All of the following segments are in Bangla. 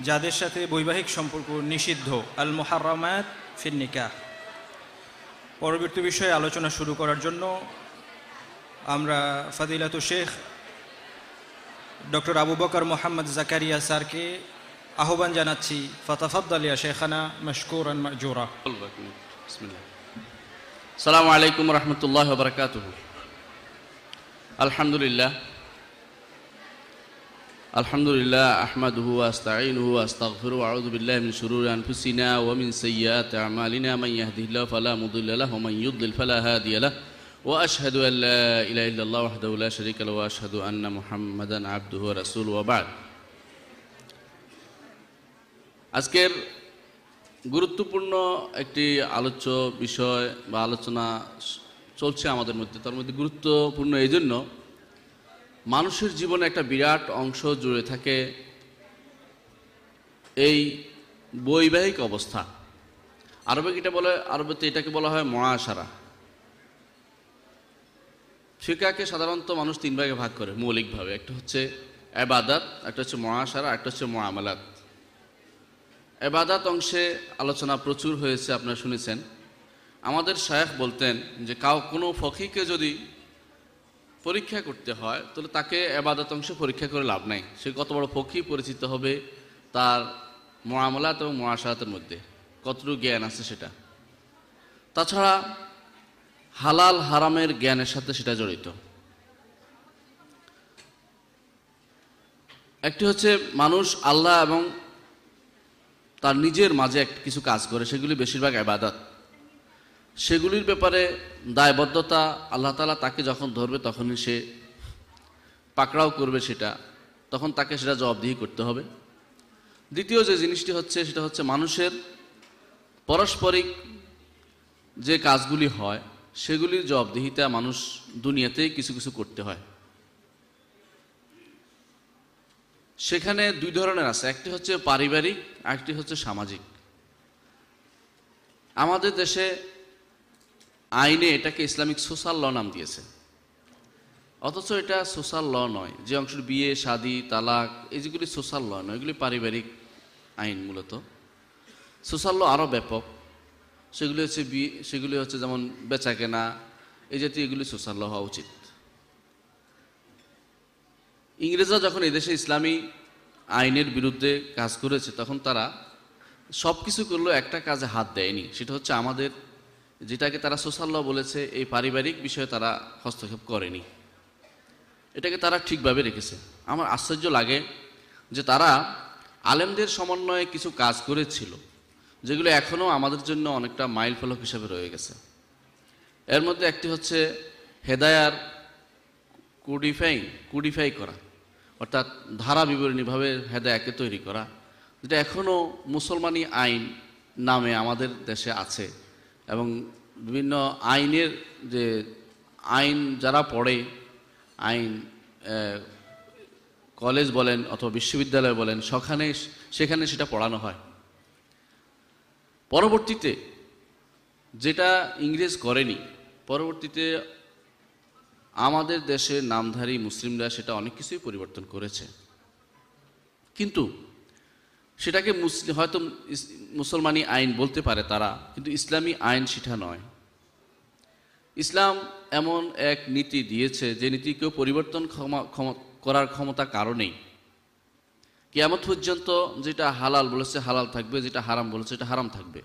যাদের সাথে বৈবাহিক সম্পর্ক নিষিদ্ধ আল মোহারমায়াত ফিরনিকা পরবর্তী বিষয়ে আলোচনা শুরু করার জন্য আমরা ফাদিলাত শেখ ডক্টর আবু বকর মোহাম্মদ জাকারিয়া স্যারকে আহ্বান জানাচ্ছি ফতাফাদ্দালিয়া শেখানা মশকুর জোরা সালামু আলাইকুম রহমতুল্লাহ বরকাত আলহামদুলিল্লাহ الحمد لله أحمده وأستعينه وأستغفره وأعوذ بالله من شرور أنفسنا ومن سيئات أعمالنا من يهده الله فلا مضل له ومن يضلل فلا هادي له وأشهد أن لا إله إلا الله وحده لا شريك له وأشهد أن محمدا عبده ورسوله وبعد আজকের গুরুত্বপূর্ণ একটি আলোচ্য বিষয় বা আলোচনা চলছে আমাদের মধ্যে তার মধ্যে গুরুত্বপূর্ণ এই জন্য মানুষের জীবনে একটা বিরাট অংশ জুড়ে থাকে এই বৈবাহিক অবস্থা। আরবে এটা বলে, আরবেতে এটাকে বলা হয় মহাসারা। ফিকাকে সাধারণত মানুষ তিন ভাগে ভাগ করে, মৌলিকভাবে। একটা হচ্ছে এবাদাত, একটা হচ্ছে মহাসারা, একটা হচ্ছে মহামালাত। এবাদাত অংশে আলোচনা প্রচুর হয়েছে, আপনারা শুনেছেন। আমাদের শায়েখ বলতেন যে, কাউ কোনো ফকিকে যদি পরীক্ষা করতে হয়, তাহলে তাকে এবাদত অংশে পরীক্ষা করে লাভ নাই। সে কত বড় ফকি পরিচিত হবে তার মহামলাত এবং মহাসারাতের মধ্যে। কতটুকু জ্ঞান আছে সেটা? তাছাড়া হালাল হারামের জ্ঞানের সাথে সেটা জড়িত। একটি হচ্ছে মানুষ আল্লাহ এবং তার নিজের মাঝে কিছু কাজ করে, সেগুলি বেশিরভাগ আবাদত সেগুলির ব্যাপারে দায়বদ্ধতা আল্লাহ তালা তাকে যখন ধরবে তখনই সে পাকড়াও করবে সেটা, তখন তাকে সেটা জবাবদিহি করতে হবে। দ্বিতীয় যে জিনিসটি হচ্ছে, সেটা হচ্ছে মানুষের পারস্পরিক যে কাজগুলি হয়, সেগুলির জবাবদিহিতা মানুষ দুনিয়াতেই কিছু কিছু করতে হয়। সেখানে দুই ধরনের আছে, একটি হচ্ছে পারিবারিক, আরেকটি হচ্ছে সামাজিক। আমাদের দেশে আইনে এটাকে ইসলামিক সোশ্যাল ল নাম দিয়েছে। অথচ এটা সোশ্যাল ল নয়, যে অংশের বিয়ে, শাদি, তালাক এই যেগুলি সোশ্যাল ল নয়, এগুলি পারিবারিক আইন মূলত। সোশ্যাল ল আরও ব্যাপক। সেগুলি হচ্ছে বিয়ে সেগুলি হচ্ছে যেমন বেচা কেনা এই জাতীয় এগুলি সোশ্যাল ল হওয়া উচিত। ইংরেজরা যখন এদেশে ইসলামী আইনের বিরুদ্ধে কাজ করেছে, তখন তারা সব কিছু করলেও একটা কাজে হাত দেয়নি, সেটা হচ্ছে আমাদের যেটাকে তারা ল বলেছে, এই পারিবারিক বিষয়ে তারা হস্তক্ষেপ করেনি। এটাকে তারা ঠিকভাবে রেখেছে। আমার আশ্চর্য লাগে যে তারা আলেমদের সমন্বয়ে কিছু কাজ করেছিল, যেগুলো এখনও আমাদের জন্য অনেকটা মাইল ফলক হিসাবে রয়ে গেছে। এর মধ্যে একটি হচ্ছে হেদায়ার কুডিফাই কুডিফাই করা, অর্থাৎ ধারা বিবরণীভাবে হেদায়াকে তৈরি করা, যেটা এখনও মুসলমানি আইন নামে আমাদের দেশে আছে। এবং বিভিন্ন আইনের যে আইন যারা পড়ে, আইন কলেজ বলেন অথবা বিশ্ববিদ্যালয় বলেন, সেখানে সেখানে সেটা পড়ানো হয়। পরবর্তীতে যেটা ইংরেজ করেনি, পরবর্তীতে আমাদের দেশে নামধারী মুসলিমরা সেটা অনেক কিছুই পরিবর্তন করেছে। কিন্তু সেটাকে মুসলিম হয়তো মুসলমানি আইন বলতে পারে তারা, কিন্তু ইসলামী আইন সেটা নয়। ইসলাম এমন এক নীতি দিয়েছে যে নীতি কেউ পরিবর্তন ক্ষমা করার ক্ষমতা কারণেই কেয়ামত পর্যন্ত যেটা হালাল বলেছে হালাল থাকবে, যেটা হারাম বলেছে সেটা হারাম থাকবে।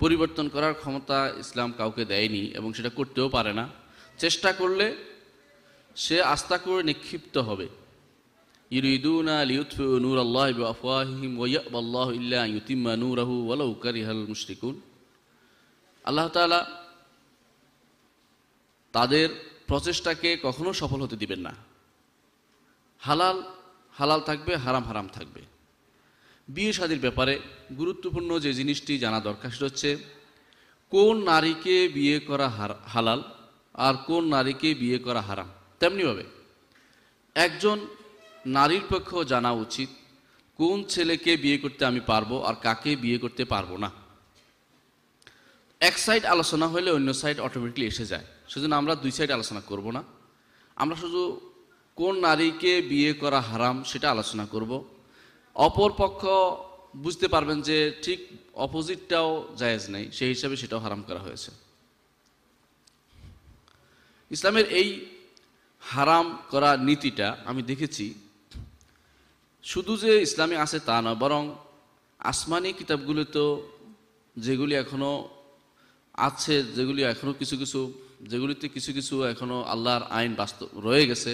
পরিবর্তন করার ক্ষমতা ইসলাম কাউকে দেয়নি এবং সেটা করতেও পারে না। চেষ্টা করলে সে আস্থা করে নিক্ষিপ্ত হবে। ইউরিদুনা লিউতফিউ নূর আল্লাহ আফওয়াহিম ওয়াইয়াব আল্লাহ ইল্লা ইউতিম্মা নূরাহু ওয়ালাউ কারিহাল মুশরিকুন আল্লাহ তাআলা তাদের প্রচেষ্টাকে কখনো সফল হতে দিবেন না। হালাল হালাল থাকবে, হারাম হারাম থাকবে। বিয়ে শাদির ব্যাপারে গুরুত্বপূর্ণ যে জিনিসটি জানা দরকার সেটা হচ্ছে, কোন নারীকে বিয়ে করা হালাল আর কোন নারীকে বিয়ে করা হারাম। তেমনিভাবে একজন নারীর পক্ষেও জানা উচিত কোন ছেলেকে বিয়ে করতে আমি পারব আর কাকে বিয়ে করতে পারব না। এক সাইড আলোচনা হলে অন্য সাইড অটোমেটিকলি এসে যায়। সেজন্য আমরা দুই সাইড আলোচনা করব না। আমরা শুধু কোন নারীকে বিয়ে করা হারাম সেটা আলোচনা করব। অপর পক্ষ বুঝতে পারবেন যে ঠিক অপোজিটটাও জায়েজ নেই, সেই হিসাবে সেটাও হারাম করা হয়েছে। ইসলামের এই হারাম করা নীতিটা আমি দেখেছি শুধু যে ইসলামে আছে তা নয় বরং আসমানি কিতাবগুলোতেও যেগুলি এখনও আছে, যেগুলি এখনও কিছু কিছু, যেগুলিতে কিছু কিছু এখনও আল্লাহর আইন বাস্তব রয়ে গেছে,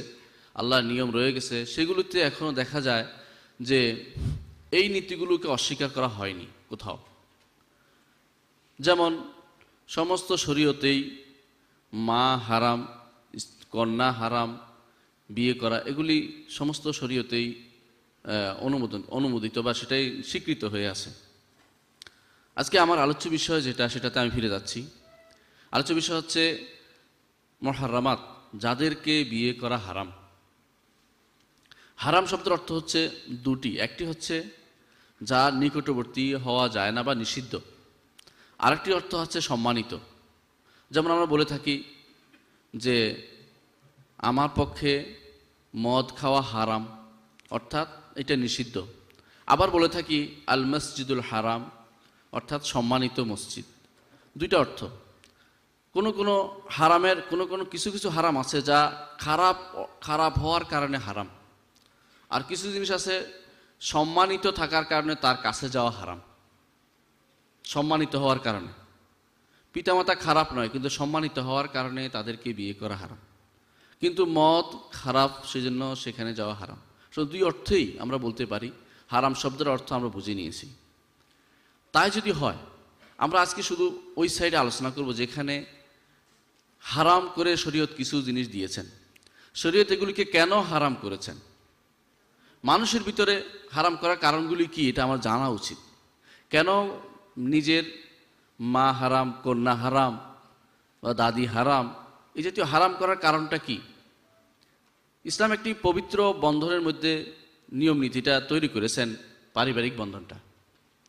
আল্লাহর নিয়ম রয়ে গেছে, সেগুলিতে এখনও দেখা যায় যে এই নীতিগুলোকে অস্বীকার করা হয়নি কোথাও। যেমন সমস্ত শরীয়তেই মা হারাম, কন্যা হারাম, বিয়ে করা, এগুলি সমস্ত শরীয়তেই অনুমোদন অনুমোদিত বা সেটাই স্বীকৃত হয়ে আছে। আজকে আমার আলোচ্য বিষয় যেটা, সেটাতে আমি ফিরে যাচ্ছি। আলোচ্য বিষয় হচ্ছে মহারামাত, যাদেরকে বিয়ে করা হারাম। হারাম শব্দের অর্থ হচ্ছে দুটি। একটি হচ্ছে যার নিকটবর্তী হওয়া যায় না বা নিষিদ্ধ। আরেকটি অর্থ হচ্ছে সম্মানিত। যেমন আমরা বলে থাকি যে আমার পক্ষে মদ খাওয়া হারাম, অর্থাৎ এটা নিষিদ্ধ। আবার বলে থাকি, আল মসজিদুল হারাম, অর্থাৎ সম্মানিত মসজিদ। দুইটা অর্থ। কোনো কোনো হারামের, কোনো কোনো কিছু কিছু হারাম আছে যা খারাপ খারাপ হওয়ার কারণে হারাম। আর কিছু জিনিস আছে সম্মানিত থাকার কারণে তার কাছে যাওয়া হারাম। সম্মানিত হওয়ার কারণে। পিতামাতা খারাপ নয়, কিন্তু সম্মানিত হওয়ার কারণে তাদেরকে বিয়ে করা হারাম। কিন্তু মদ খারাপ, সেজন্য সেখানে যাওয়া হারাম। সো দুই অর্থেই আমরা বলতে পারি, হারাম শব্দের অর্থ আমরা বুঝে নিয়েছি। তাই যদি হয়, আমরা আজকে শুধু ওই সাইডে আলোচনা করব যেখানে হারাম করে শরীয়ত কিছু জিনিস দিয়েছেন। শরীয়ত এগুলিকে কেন হারাম করেছেন? মানুষের ভিতরে হারাম করার কারণগুলি কি, এটা আমার জানা উচিত। কেন নিজের মা হারাম, কন্যা হারাম বা দাদি হারাম, এই জাতীয় হারাম করার কারণটা কি? ইসলাম একটি পবিত্র বন্ধনের মধ্যে নিয়ম নীতিটা তৈরি করেছেন পারিবারিক বন্ধনটা।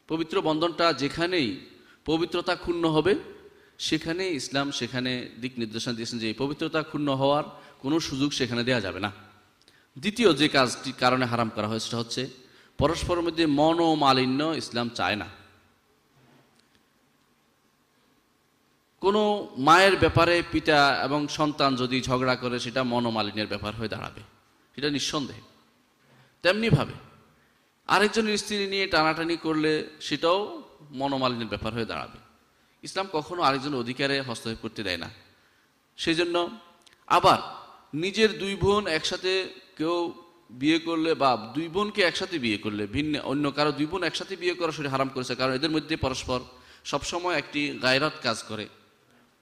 পবিত্র বন্ধনটা যেখানেই পবিত্রতা ক্ষুণ্ণ হবে সেখানে ইসলাম সেখানে দিক নির্দেশনা দিয়েছেন যে এই পবিত্রতা ক্ষুণ্ণ হওয়ার কোনো সুযোগ সেখানে দেওয়া যাবে না। দ্বিতীয় যে কাজটি কারণে হারাম করা হয়েছে সেটা হচ্ছে, পরস্পরের মধ্যে মনোমালিন্য ইসলাম চায় না। কোনো মায়ের ব্যাপারে পিতা এবং সন্তান যদি ঝগড়া করে, সেটা মনোমালিনের ব্যাপার হয়ে দাঁড়াবে। সেটা নিঃসন্দেহে। তেমনিভাবে আরেকজনের স্ত্রী নিয়ে টানাটানি করলে সেটাও মনোমালিনের ব্যাপার হয়ে দাঁড়াবে। ইসলাম কখনো আরেকজনের অধিকারে হস্তক্ষেপ করতে দেয় না। সেই জন্য আবার নিজের দুই বোন একসাথে কেউ বিয়ে করলে বা দুই বোনকে একসাথে বিয়ে করলে ভিন্ন, অন্য কারও দুই বোন একসাথে বিয়ে করা সেটা হারাম করেছে, কারণ এদের মধ্যে পরস্পর সবসময় একটি গায়রত কাজ করে।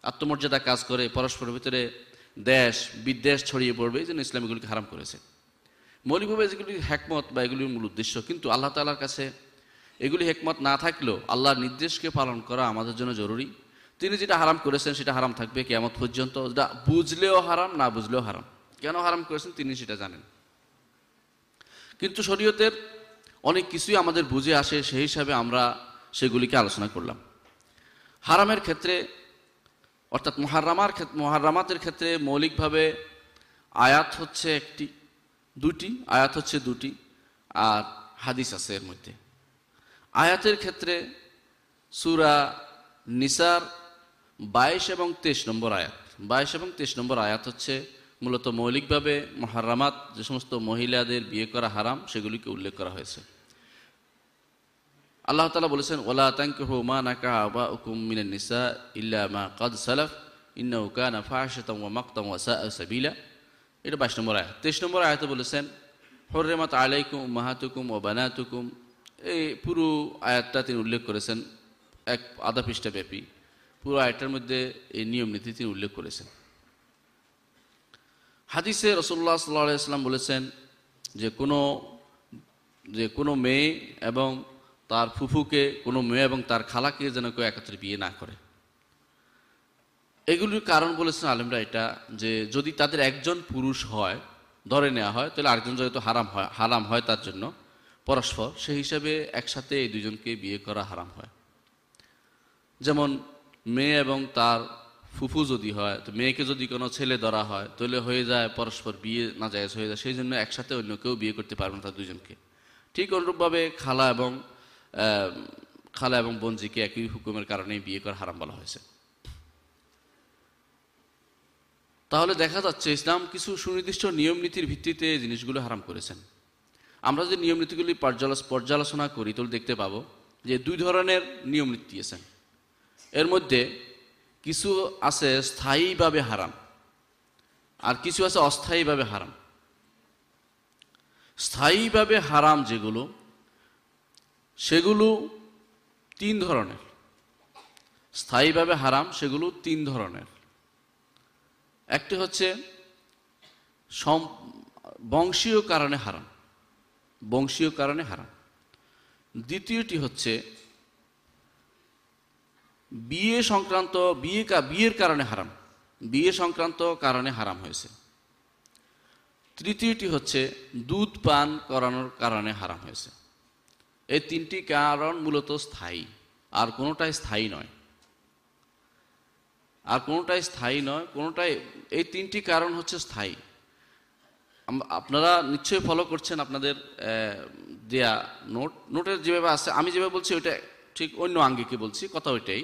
আত্মমর্যাদা কাজ করে, পরস্পরের ভিতরে দেশ, বিদ্বেষ ছড়িয়ে পড়বে, এই জন্য ইসলাম এগুলিকে হারাম করেছে। মৌলিকভাবে যেগুলি হ্যাকমত বা এগুলির মূল উদ্দেশ্য, কিন্তু আল্লাহ তালার কাছে এগুলি হেকমত না থাকলেও আল্লাহর নির্দেশকে পালন করা আমাদের জন্য জরুরি। তিনি যেটা হারাম করেছেন, সেটা হারাম থাকবে কেমত পর্যন্ত। যেটা বুঝলেও হারাম, না বুঝলেও হারাম। কেন হারাম করেছেন তিনি সেটা জানেন। কিন্তু শরীয়তের অনেক কিছুই আমাদের বুঝে আসে, সেই হিসাবে আমরা সেগুলিকে আলোচনা করলাম। হারামের ক্ষেত্রে অর্থাৎ মহারামার ক্ষেত্রে মহারামাতের ক্ষেত্রে মৌলিকভাবে আয়াত হচ্ছে একটি দুটি আয়াত হচ্ছে দুটি, আর হাদিস আছে এর মধ্যে। আয়াতের ক্ষেত্রে সুরা নিসার বাইশ এবং তেইশ নম্বর আয়াত, বাইশ এবং তেইশ নম্বর আয়াত হচ্ছে মূলত মৌলিকভাবে মহারামাত যে সমস্ত মহিলাদের বিয়ে করা হারাম সেগুলিকে উল্লেখ করা হয়েছে। আল্লাহ তালা বলেছেন ওলা তাঙ্কহু মা নাকা আবা উকুম মিনান নিসা ইল্লা মা কাদ সালাফ ইন্না কানা ফাহিশাতাম ওয়া মাকতাম ওয়া সাবিলা। এটা বাইশ নম্বর আয়াত। তেইশ নম্বর আয়াতে বলেছেন, হররেমাত আলাইকুম মাহাতুকুম ও বানাতুকুম। এই পুরো আয়াতটা তিনি উল্লেখ করেছেন, এক আধা পৃষ্ঠা ব্যাপী। পুরো আয়াতটার মধ্যে এই নিয়ম নীতি তিনি উল্লেখ করেছেন। হাদিসে রসুল্লাহ সাল্লাহ ইসলাম বলেছেন যে কোনো যে কোনো মেয়ে এবং তার ফুফুকে, কোনো মেয়ে এবং তার খালাকে যেন কেউ একত্রে বিয়ে না করে। এগুলির কারণ বলেছেন আলেমরা এটা যে, যদি তাদের একজন পুরুষ হয়, ধরে নেওয়া হয়, তাহলে আরেকজন যেহেতু হারাম হয় হারাম হয় তার জন্য, পরস্পর সেই হিসাবে একসাথে এই দুজনকে বিয়ে করা হারাম হয়। যেমন মেয়ে এবং তার ফুফু যদি হয়, তো মেয়েকে যদি কোনো ছেলে ধরা হয়, তাহলে হয়ে যায় পরস্পর বিয়ে না যায় হয়ে যায়, সেই জন্য একসাথে অন্য কেউ বিয়ে করতে পারবে না তার দুজনকে ঠিক অনুরূপভাবে খালা এবং খালা এবং বঞ্জিকে একই হুকুমের কারণে বিয়ে করা হারাম বলা হয়েছে। তাহলে দেখা যাচ্ছে ইসলাম কিছু সুনির্দিষ্ট নিয়ম নীতির ভিত্তিতে জিনিসগুলো হারাম করেছেন। আমরা যদি নিয়ম নীতিগুলি পর্যালোচনা করি তাহলে দেখতে পাবো যে দুই ধরনের নিয়ম নীতি দিয়েছেন এর মধ্যে কিছু আছে স্থায়ীভাবে হারাম, আর কিছু আছে অস্থায়ীভাবে হারাম। স্থায়ীভাবে হারাম যেগুলো সেগুলো তিন ধরনের। স্থায়ীভাবে হারাম, সেগুলো তিন ধরনের। একটি হচ্ছে বংশীয় কারণে হারাম, বংশীয় কারণে হারাম। দ্বিতীয়টি হচ্ছে বিয়ে সংক্রান্ত, বিয়ে বিয়ের কারণে হারাম, বিয়ে সংক্রান্ত কারণে হারাম হয়েছে। তৃতীয়টি হচ্ছে দুধ পান করানোর কারণে হারাম হয়েছে। এই তিনটি কারণ মূলত স্থায়ী, আর কোনোটাই স্থায়ী নয়। আর কোনোটাই স্থায়ী নয়, কোনোটাই, এই তিনটি কারণ হচ্ছে স্থায়ী। আপনারা নিশ্চয়ই ফলো করছেন আপনাদের দেয়া নোট। নোটের যেভাবে আছে, আমি যেভাবে বলছি ওইটা ঠিক অন্য আঙ্গিকে বলছি, কথা ওইটাই।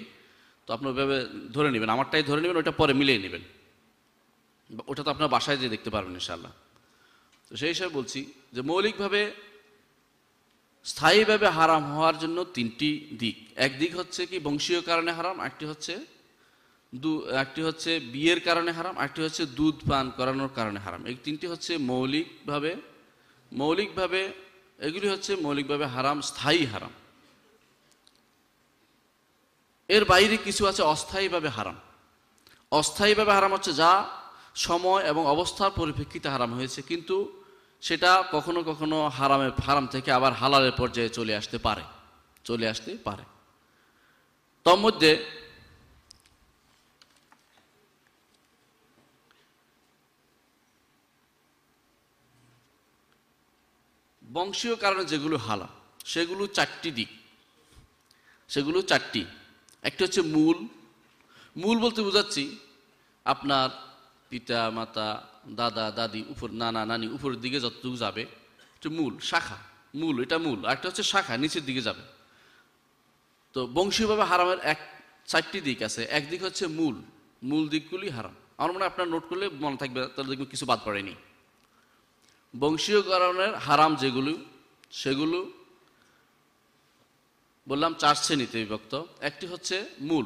তো আপনার ওইভাবে ধরে নেবেন, আমারটাই ধরে নেবেন, ওইটা পরে মিলিয়ে নেবেন। ওটা তো আপনার বাসায় যেয়ে দেখতে পারবেন ইনশাল্লাহ তো সেই হিসাবে বলছি যে মৌলিকভাবে স্থায়ীভাবে হারাম হওয়ার জন্য তিনটি দিক। এক দিক হচ্ছে কি, বংশীয় কারণে হারাম একটি হচ্ছে দু একটি হচ্ছে বিয়ের কারণে হারাম একটি হচ্ছে দুধ পান করানোর কারণে হারাম। এই তিনটি হচ্ছে মৌলিকভাবে মৌলিকভাবে, এগুলি হচ্ছে মৌলিকভাবে হারাম, স্থায়ী হারাম। এর বাইরে কিছু আছে অস্থায়ীভাবে হারাম। অস্থায়ীভাবে হারাম হচ্ছে যা সময় এবং অবস্থার পরিপ্রেক্ষিতে হারাম হয়েছে, কিন্তু সেটা কখনো কখনো হারামে, হারাম থেকে আবার হালালের পর্যায়ে চলে আসতে পারে, চলে আসতে পারে। তোর মধ্যে বংশীয় কারণে যেগুলো হালা সেগুলো চারটি দিক। সেগুলো চারটি। একটি হচ্ছে মূল। মূল বলতে বোঝাচ্ছি, আপনার পিতা, মাতা দাদা, দাদি উপর, নানা, নানি উপরের দিকে যতটুকু যাবে এটা মূল, শাখা, মূল, এটা মূল, আর একটা হচ্ছে শাখা, নিচের দিকে যাবে। তো বংশীয়ভাবে হারামের এক, চারটি দিক আছে একদিক হচ্ছে মূল মূল দিকগুলি হারাম। আমার মনে হয় আপনার নোট করলে মনে থাকবে, তাহলে দেখবেন কিছু বাদ পড়েনি। বংশীয় কারণের হারাম যেগুলো, সেগুলো বললাম চার শ্রেণীতে বিভক্ত। একটি হচ্ছে মূল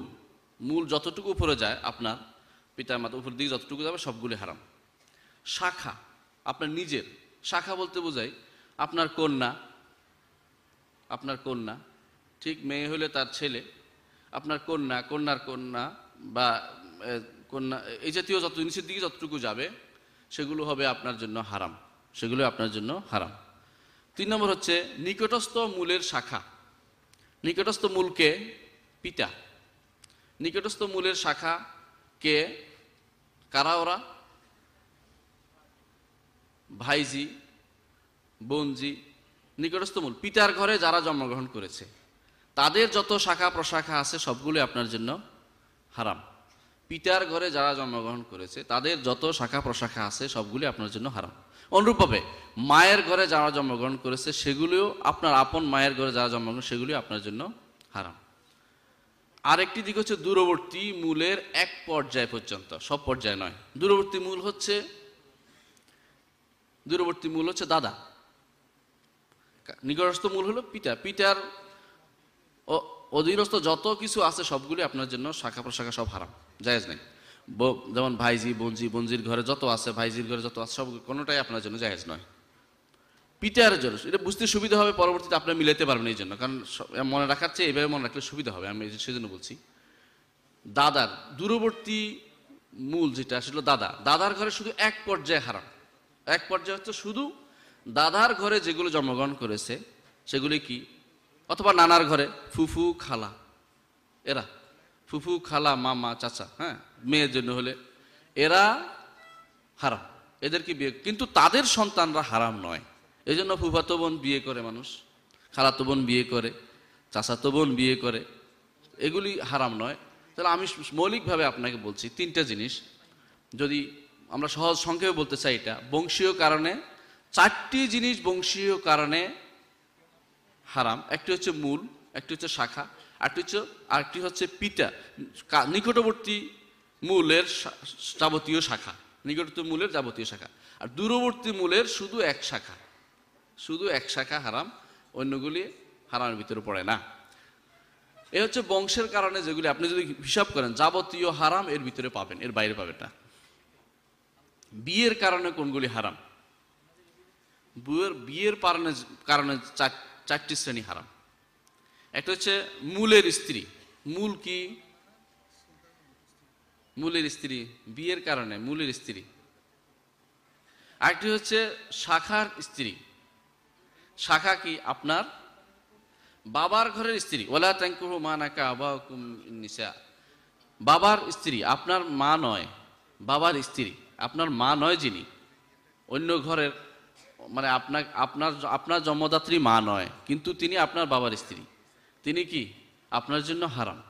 মূল যতটুকু উপরে যায়, আপনার পিতার মাতা উপর দিকে যতটুকু যাবে, সবগুলি হারাম। শাখা, আপনার নিজের। শাখা বলতে বোঝাই আপনার কন্যা আপনার কন্যা, ঠিক মেয়ে হলে তার ছেলে, আপনার কন্যা, কন্যার কন্যা বা কন্যা, এই জাতীয় যত নিচের দিকে যতটুকু যাবে, সেগুলো হবে আপনার জন্য হারাম। সেগুলো আপনার জন্য হারাম। তিন নম্বর হচ্ছে নিকটস্থ মূলের শাখা। নিকটস্থ মূলকে পিতা। নিকটস্থ মূলের শাখা কে? কারা ওরা? ভাইজি, বোনজি, নিকটস্থ মূল, পিতার ঘরে যারা জন্মগ্রহণ করেছে, তাদের যত শাখা প্রশাখা আছে সবগুলো আপনার জন্য হারাম। পিতার ঘরে যারা জন্মগ্রহণ করেছে, তাদের যত শাখা প্রশাখা আছে সবগুলি আপনার জন্য হারাম। অনুরূপভাবে মায়ের ঘরে যারা জন্মগ্রহণ করেছে, সেগুলিও আপনার আপন মায়ের ঘরে যারা জন্মগ্রহণ সেগুলিও আপনার জন্য হারাম। আরেকটি দিক হচ্ছে দূরবর্তী মূলের এক পর্যায় পর্যন্ত, সব পর্যায়ে নয়। দূরবর্তী মূল হচ্ছে দূরবর্তী মূল হচ্ছে দাদা। নিকটস্থ মূল হলো পিতা পিতার অধীনস্থ যত কিছু আছে সবগুলি আপনার জন্য শাখা প্রশাখা সব হারাম, জায়েজ নেই। যেমন ভাইজি বঞ্জি বঞ্জির ঘরে যত আছে, ভাইজির ঘরে যত আছে, সব কোনোটাই আপনার জন্য জায়েজ নয়। পিতার জন্য, এটা বুঝতে সুবিধা হবে, পরবর্তীতে আপনি মিলাতে পারবেন এই জন্য, কারণ মনে রাখার চেয়ে এইভাবে মনে রাখলে সুবিধা হবে, আমি সেজন্য বলছি। দাদার দূরবর্তী মূল যেটা, সেটা দাদা। দাদার ঘরে শুধু এক পর্যায়ে হারাম। এক পর্যায়ে হচ্ছে শুধু দাদার ঘরে যেগুলো জন্মগ্রহণ করেছে, সেগুলি কি? অথবা নানার ঘরে, ফুফু, খালা। এরা, ফুফু, খালা, মামা, চাচা হ্যাঁ? মেয়ের জন্য হলে এরা হারাম। এদেরকে বিয়ে? কিন্তু তাদের সন্তানরা হারাম নয়। এই জন্য ফুফাতো বোন বিয়ে করে মানুষ খালাতো বোন বিয়ে করে চাচাতো বোন বিয়ে করে, এগুলি হারাম নয়। তাহলে আমি মৌলিকভাবে আপনাকে বলছি তিনটা জিনিস। যদি আমরা সহজ সংক্ষেপে বলতে চাই এটা। বংশীয় কারণে, চারটি জিনিস বংশীয় কারণে হারাম। একটি হচ্ছে মূল, একটি হচ্ছে শাখা, আরেকটি হচ্ছে আরেকটি হচ্ছে পিতা। নিকটবর্তী মূলের যাবতীয় শাখা। নিকটবর্তী মূলের যাবতীয় শাখা। আর দূরবর্তী মূলের শুধু এক শাখা। শুধু এক শাখা হারাম, অন্যগুলি হারামের ভিতরে পড়ে না। এ হচ্ছে বংশের কারণে যেগুলি আপনি যদি হিসাব করেন, যাবতীয় হারাম এর ভিতরে পাবেন, এর বাইরে পাবেন না। বিয়ের কারণে কোনগুলি হারাম? বিয়ের বিয়ের কারণে কারণে চার- চারটি শ্রেণি হারাম। একটা হচ্ছে মূলের স্ত্রী। মূল কি? মূলের স্ত্রী। বিয়ের কারণে মূলের স্ত্রী। আরেকটি হচ্ছে শাখার স্ত্রী। শাখা কি? আপনার বাবার ঘরের স্ত্রী। ওলা ট্যাঙ্কুহ মা নাকা আবা বাবার স্ত্রী, আপনার মা নয়, বাবার স্ত্রী। আপনার মা নয় যিনি, অন্য ঘরের মানে আপনার আপনার আপনার জন্মদাত্রী মা নয়, কিন্তু তিনি আপনার বাবার স্ত্রী। তিনি কি? আপনার জন্য হারাম।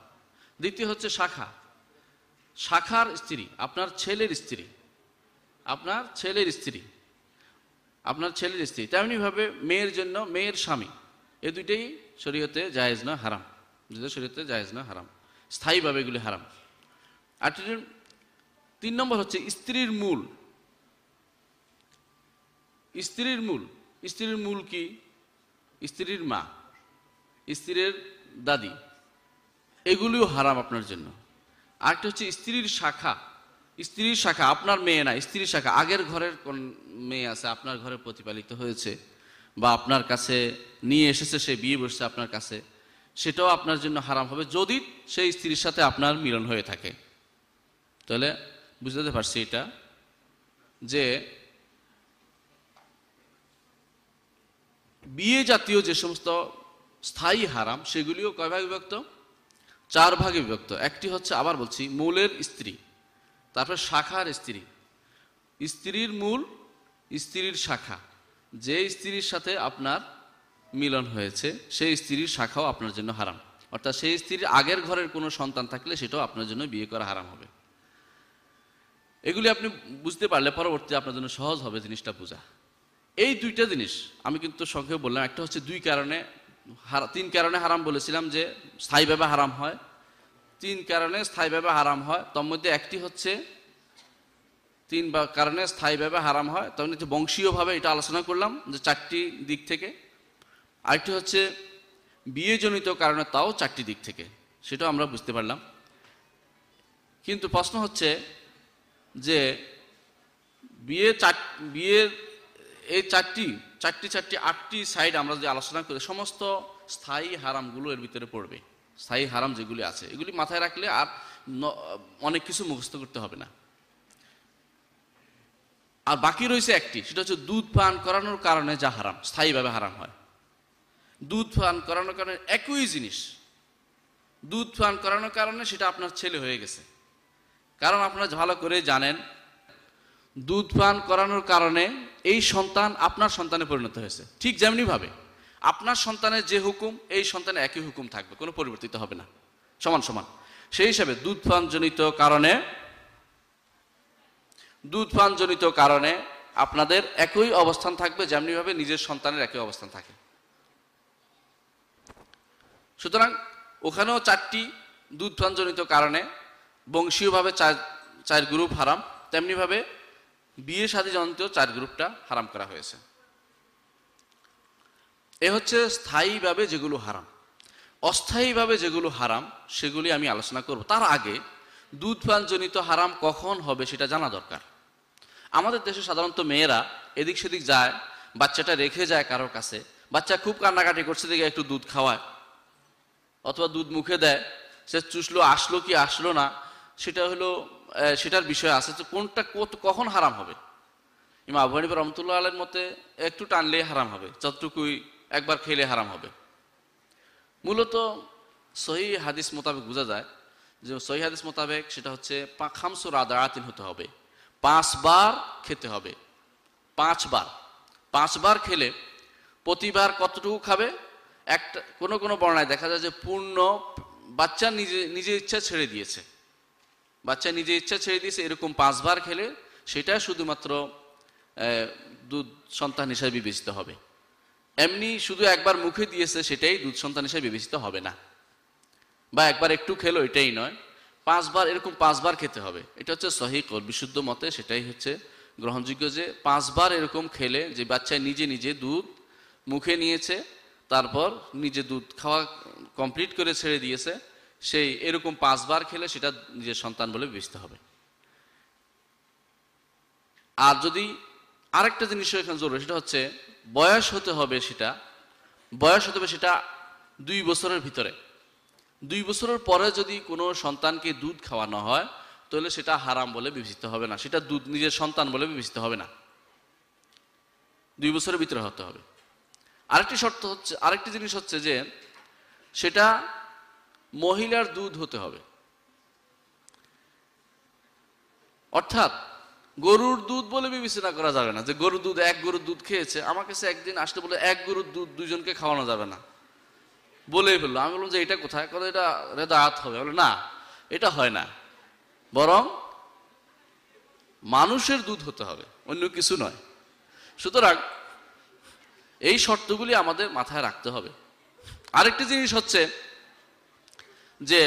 দ্বিতীয় হচ্ছে শাখা। শাখার স্ত্রী, আপনার ছেলের স্ত্রী। আপনার ছেলের স্ত্রী। আপনার ছেলের স্ত্রী। তেমনিভাবে মেয়ের জন্য মেয়ের স্বামী। এ দুইটাই শরীয়তে জায়েজ না হারাম। দুটো শরীয়তে জায়েজ না হারাম। স্থায়ীভাবে এগুলি হারাম। আর তিন- নম্বর হচ্ছে স্ত্রীর মূল। স্ত্রীর মূল। স্ত্রীর মূল কি? স্ত্রীর মা। স্ত্রীর দাদি। এগুলিও হারাম আপনার জন্য। আরেকটা হচ্ছে স্ত্রীর শাখা। স্ত্রীর শাখা, আপনার মেয়ে না, স্ত্রীর শাখা। আগের ঘরের কোন মেয়ে আছে, আপনার ঘরে প্রতিপালিত হয়েছে বা আপনার কাছে নিয়ে এসেছে, সে বিয়ে বসছে আপনার কাছে, সেটাও আপনার জন্য হারাম হবে যদি সেই স্ত্রীর সাথে আপনার মিলন হয়ে থাকে। তাহলে বুঝতে পারছি এটা, যে বিয়ে জাতীয় যে সমস্ত স্থায়ী হারাম, সেগুলিও কয় ভাগে বিভক্ত? চার ভাগে বিভক্ত। একটি হচ্ছে, আবার বলছি, মূলের স্ত্রী, তারপর শাখার স্ত্রী। স্ত্রীর মূল, স্ত্রীর শাখা। যে স্ত্রীর সাথে আপনার মিলন হয়েছে, সেই স্ত্রীর শাখাও আপনার জন্য হারাম। অর্থাৎ সেই স্ত্রীর আগের ঘরের কোনো সন্তান থাকলে সেটাও আপনার জন্য বিয়ে করা হারাম হবে। এগুলি আপনি বুঝতে পারলে পরবর্তী আপনার জন্য সহজ হবে জিনিসটা বোঝা। এই দুইটা জিনিস আমি কিন্তু সংক্ষেপে বললাম। একটা হচ্ছে দুই কারণে তিন কারণে হারাম বলেছিলাম যে স্থায়ীভাবে হারাম হয়। তিন কারণে স্থায়ীভাবে হারাম হয়, তার মধ্যে একটি হচ্ছে তিন বা কারণে স্থায়ীভাবে হারাম হয় তখন হচ্ছে বংশীয়ভাবে এটা আলোচনা করলাম যে চারটি দিক থেকে। আরেকটি হচ্ছে বিয়েজনিত কারণে তাও চারটি দিক থেকে, সেটাও আমরা বুঝতে পারলাম। কিন্তু প্রশ্ন হচ্ছে যে বিয়ে চার বিয়ের এই চারটি চারটি চারটি, আটটি সাইড আমরা যদি আলোচনা করি, সমস্ত স্থায়ী হারামগুলো এর ভিতরে পড়বে। স্থায়ী হারাম যেগুলি আছে, এগুলি মাথায় রাখলে আর অনেক কিছু মুখস্থ করতে হবে না। আর বাকি রয়েছে একটি, সেটা হচ্ছে দুধ পান করানোর কারণে যা হারাম, স্থায়ীভাবে হারাম হয়। দুধ পান করানোর কারণে একই জিনিস। দুধ পান করানোর কারণে সেটা আপনার ছেলে হয়ে গেছে। কারণ আপনারা ভালো করে জানেন, দুধ পান করানোর কারণে এই সন্তান আপনার সন্তানে পরিণত হয়েছে। ঠিক যেমনি ভাবে আপনার সন্তানের যে হুকুম, এই সন্তানে একই হুকুম থাকবে, কোনো পরিবর্তিত হবে না। সমান সমান। সেই হিসাবে দুধ পান জনিত কারণে, দুধ পান জনিত কারণে আপনাদের একই অবস্থান থাকবে যেমনি ভাবে নিজের সন্তানের একই অবস্থান থাকে। সুতরাং ওখানেও চারটি দুধ পানজনিত কারণে বংশীয়ভাবে চার চার গ্রুপ হারাম, তেমনিভাবে বিয়ে সাথী জনিত চার গ্রুপটা হারাম করা হয়েছে। এ হচ্ছে স্থায়ীভাবে যেগুলো হারাম। অস্থায়ীভাবে যেগুলো হারাম, সেগুলি আমি আলোচনা করব। তার আগে দুধ পানজনিত হারাম কখন হবে সেটা জানা দরকার। আমাদের দেশে সাধারণত মেয়েরা এদিক সেদিক যায়, বাচ্চাটা রেখে যায় কারোর কাছে, বাচ্চা খুব কান্নাকাটি করছে, দেখে একটু দুধ খাওয়ায়, অথবা দুধ মুখে দেয়, সে চুষলো, আসলো কি আসলো না সেটা হলো সেটার বিষয় আছে তো কোনটা কত- কখন হারাম হবে। ইমা আবু হানিফা রহমতুল্লাহ আলের মতে একটু টানলেই হারাম হবে, যতটুকুই একবার খেলে হারাম হবে। মূলত সহি হাদিস মোতাবেক বোঝা যায় যে সহি হাদিস মোতাবেক সেটা হচ্ছে খামসুর আদারাতিন হতে হবে, পাঁচবার খেতে হবে, পাঁচবার। পাঁচবার খেলে প্রতিবার কতটুকু খাবে? একটা, কোনো কোনো বর্ণায় দেখা যায় যে পূর্ণ বাচ্চা নিজে, নিজের ইচ্ছা ছেড়ে দিয়েছে। বাচ্চা নিজে ইচ্ছা ছেড়ে দিয়েছে, এরকম পাঁচবার খেলে সেটা শুধুমাত্র দুধ সন্তান হিসাবে বিবেচিত হবে। এমনি শুধু একবার মুখে দিয়েছে সেটাই দুধ সন্তান হিসাবে বিবেচিত হবে না। বা একবার একটু খেলো এটাই নয়। পাঁচবার, এরকম পাঁচবার খেতে হবে। এটা হচ্ছে সহি কর, বিশুদ্ধ মতে সেটাই হচ্ছে গ্রহণযোগ্য যে পাঁচবার এরকম খেলে যে বাচ্চা নিজে নিজে দুধ মুখে নিয়েছে, তারপর নিজে দুধ খাওয়া কমপ্লিট করে ছেড়ে দিয়েছে সেই এরকম পাঁচবার খেলে সেটা নিজের সন্তান বলে বিবেচিত হবে। আর যদি আরেকটা জিনিস এখানে জরুরি, সেটা হচ্ছে বয়স হতে হবে সেটা, বয়স হতে হবে সেটা দুই বছরের ভিতরে। দুই বছরের পরে যদি কোনো সন্তানকে দুধ খাওয়ানো হয়, তাহলে সেটা হারাম বলে বিবেচিত হবে না, সেটা দুধ নিজের সন্তান বলে বিবেচিত হবে না। দুই বছরের ভিতরে হতে হবে। আরেকটি শর্ত হচ্ছে, আরেকটি জিনিস হচ্ছে যে সেটা মহিলার দুধ হতে হবে। অর্থাৎ গরুর দুধ বলে বিবেচনা করা যাবে না যে গরুর দুধ এক গরুর দুধ খেয়েছে, আমার কাছে একদিন আসতে বলে এক গরুর দুধ দুজনকে খাওয়ানো যাবে না। বলেই ফেলল। আমি বললাম যে এটা কোথায়? কথা এটা রেদাত হবে। বলে, না, এটা হয় না। বরং মানুষের দুধ হতে হবে, অন্য কিছু নয়। সুতরাং এই শর্তগুলি আমাদের মাথায় রাখতে হবে। আরেকটি জিনিস হচ্ছে যে